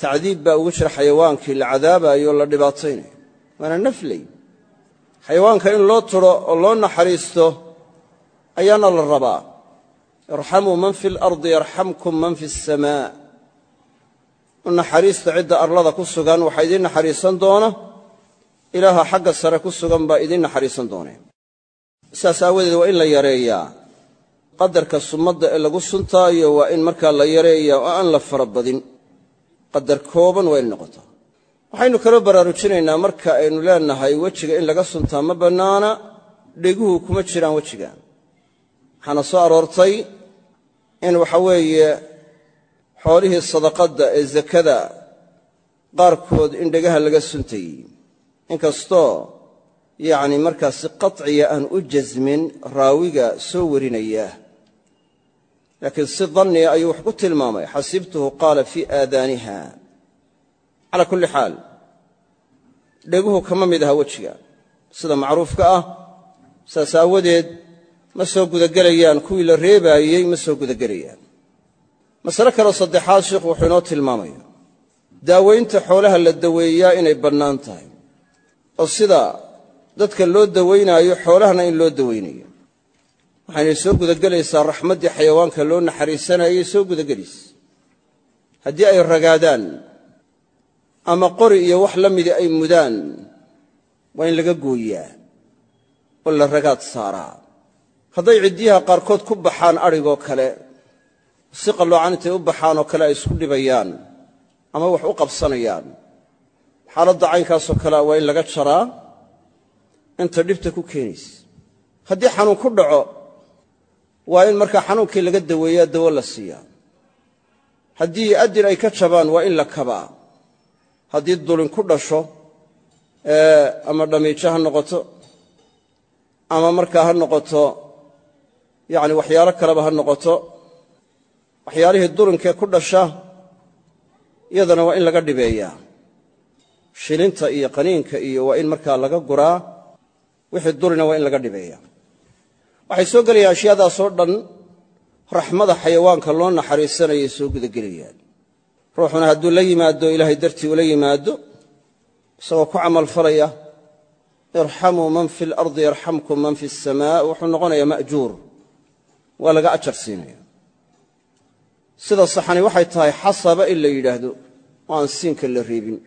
Tacdiib baa ugu jira xayawaankii la cadaabayo o la dhibaataynayo. Waana nafley xayawaanka in loo turo oo loo naxariisto ayaana la rabaa. Irxamuu man fi alardi yarxamkum man fi asamaa u naxariista cidda arlada ku sugan waxaa idiin naxariisan doona. Ilaaha xagga sare ku sugan baa idiin naxariisan doonee saas aawadeed waa in la yareeyaa. Qadarka sumadda ee lagu suntaayo waa in markaa la yareeyaa oo aan la fara badin qadar kooban waa in noqotaa waxaynu kaloo baraarujinaynaa marka aynu leenahay wejiga in laga suntaa ma bannaana dheguhu kuma jiraan wejiga. Waxaana soo aroortay in waxa weeye xoolihii sadaqadda ee zakada qaarkood in dhegaha laga suntayey inkastoo yacni markaa si qaطciya aan u jasmin raawiga soo warinaya. Laakiin si danniga ayuu wax ku tilmaamay. Xasibtuhu qaala fii aadaaniha calaa kulli xaal dheguhu kama mid aha wejiga. Sida macruufka ah saas aawadeed ma soo gudagelayaan. Kuwii la reebaayey ma soo gudagelayaan. Masale kaleo saddexaad sheikhu wuxuu inoo tilmaamaya daawaynta xoolaha la daweeyaa inay bannaan tahay. Oo sida dadka loo dawaynaayo xoolahana in loo dawaynayo waxaynay soo gudagelaysaa raxmaddii xayawaanka loo naxariisanayay soo gudagelaysa haddii ay ragaadaan ama qori iyo wax la midii ay mudaan waa in laga gooyaa oo la ragaad saaraa. Hadday ciddiyaha qaarkood ku baxaan adhigoo kale si qalloocan intay u baxaan oo kale ay isku dhibayaan ama wax u qabsanayaan. Xaaladda caynkaasoo kalea waa in laga jaraa inta dhibta ku keenaysa haddii xanuun ku dhaco waa in markaa xanuunkii laga daweeyaa dawo la siiyaa. Haddii addin ay ka jabaan waa in la kabaa haddii dulin ku dhasho ama dhamiijo ha noqoto ama markaa ha noqoto yacni waxyaalo kaleba ha noqoto waxyaalihii dulinkee ku dhasha iyadana waa in laga dhibeeyaa. Shilinta iyo qaniinka iyo waa in markaa laga guraa wixii dulina waa in laga dhibeeyaa. Waxay soo gelayaan ashyaadaasoo dhan raxmada xayawaanka loo naxariisanayay soo gudagelayaan ruuxuna hadduu la yimaado ilaahay dartii ula yimaado isagoo ku camalfalaya irxamuu man fi alardi yarxamkum man fi asamaa wuxuu noqonayaa ma'juur. Waa laga ajar siinaya sida saxani waxay tahay xasaba in la yidhaahdo aan siinka la reebin.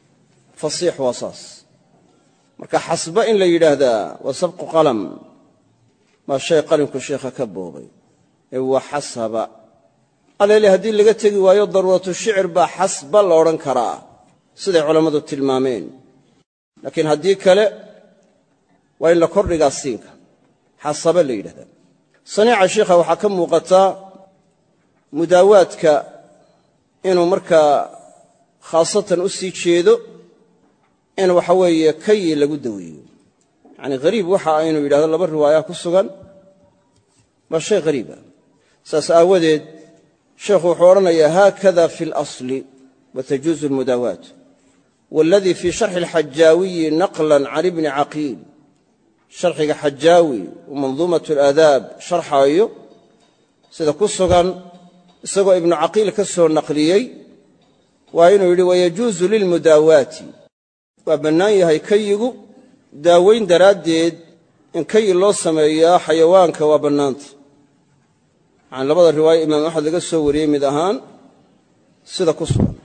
Fasiix waa saas. Marka xasba in la yidhaahdaa waa sabqu qalam. Maa shay qalinku sheikha ka boobay. Ee waa xasaba aleele haddii laga tegi waayo daruuratu shicir baa xasba la odhan karaa. Siday culammadu tilmaameen. Laakiin haddii kale waa in la kordhigaa siinka. Xasaba la yidhahdaa. Saniica sheikha waxaa ka muuqataa mudaawaadka inuu markaa khaasatan u sii jeedo in waxa weeye kayi lagu daweeyo. Yacni hariib waxa aynu yidhahdo laba riwaaya ku sugan. Waa shay hariiba saas aawadeed sheekhu wuxuu odhanayaa haakada fi اlasli watajuuzu اlmudaawaat waladii fii sharxi اlxajaawiyi naqlan can ibni caqiil sharxiga xajaawi uu manduumat اlaadaab sharxaayo sida ku sugan isagoo ibnu caqiil ka soo naqliyey waa inuu yidhi wayajuusu lilmudaawaati waa bannaan yahay kayigu daaweyn daraaddeed in kayi loo sameeyaa xayawaanka waa bannaanta yani labada riwaayo imaam axmed laga soo wariyey mid ahaan sida ku sugan.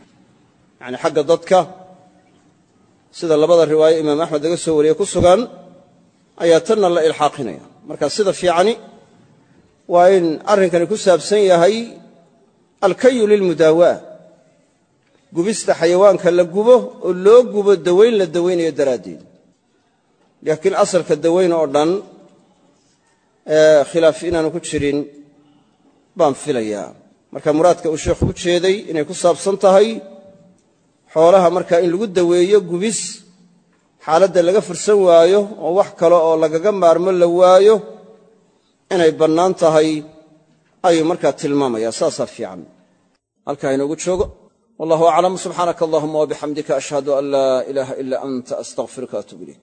Yani xagga dadka sida labada riwaayo imaam axmed laga soo wariyey ku sugan ayaa tanna la ilxaaqinaya. Marka sida fiicani waa in arrinkani ku saabsan yahay alkayu lilmudaawaa gubista xayawaanka la gubo oo loo gubo dawayn la dawaynayo daraaddeed. Laakiin asalka dawayn oo dhan khilaaf inaanu ku jirin baan filayaa. Marka muraadka uu sheekhu u jeeday inay ku saabsan tahay xoolaha marka in lagu daweeyo gubis xaaladda laga fursan waayo oo wax kale oo lagaga maarmo la waayo inay bannaan tahay ayuu markaa tilmaamaya saasaa fiican. Halkaa inoogu joogo. Wallahu aclam subxaanaka allahuma wabixamdika ashhadu an laa ilaaha ila anta astaqfiruka atub ilayk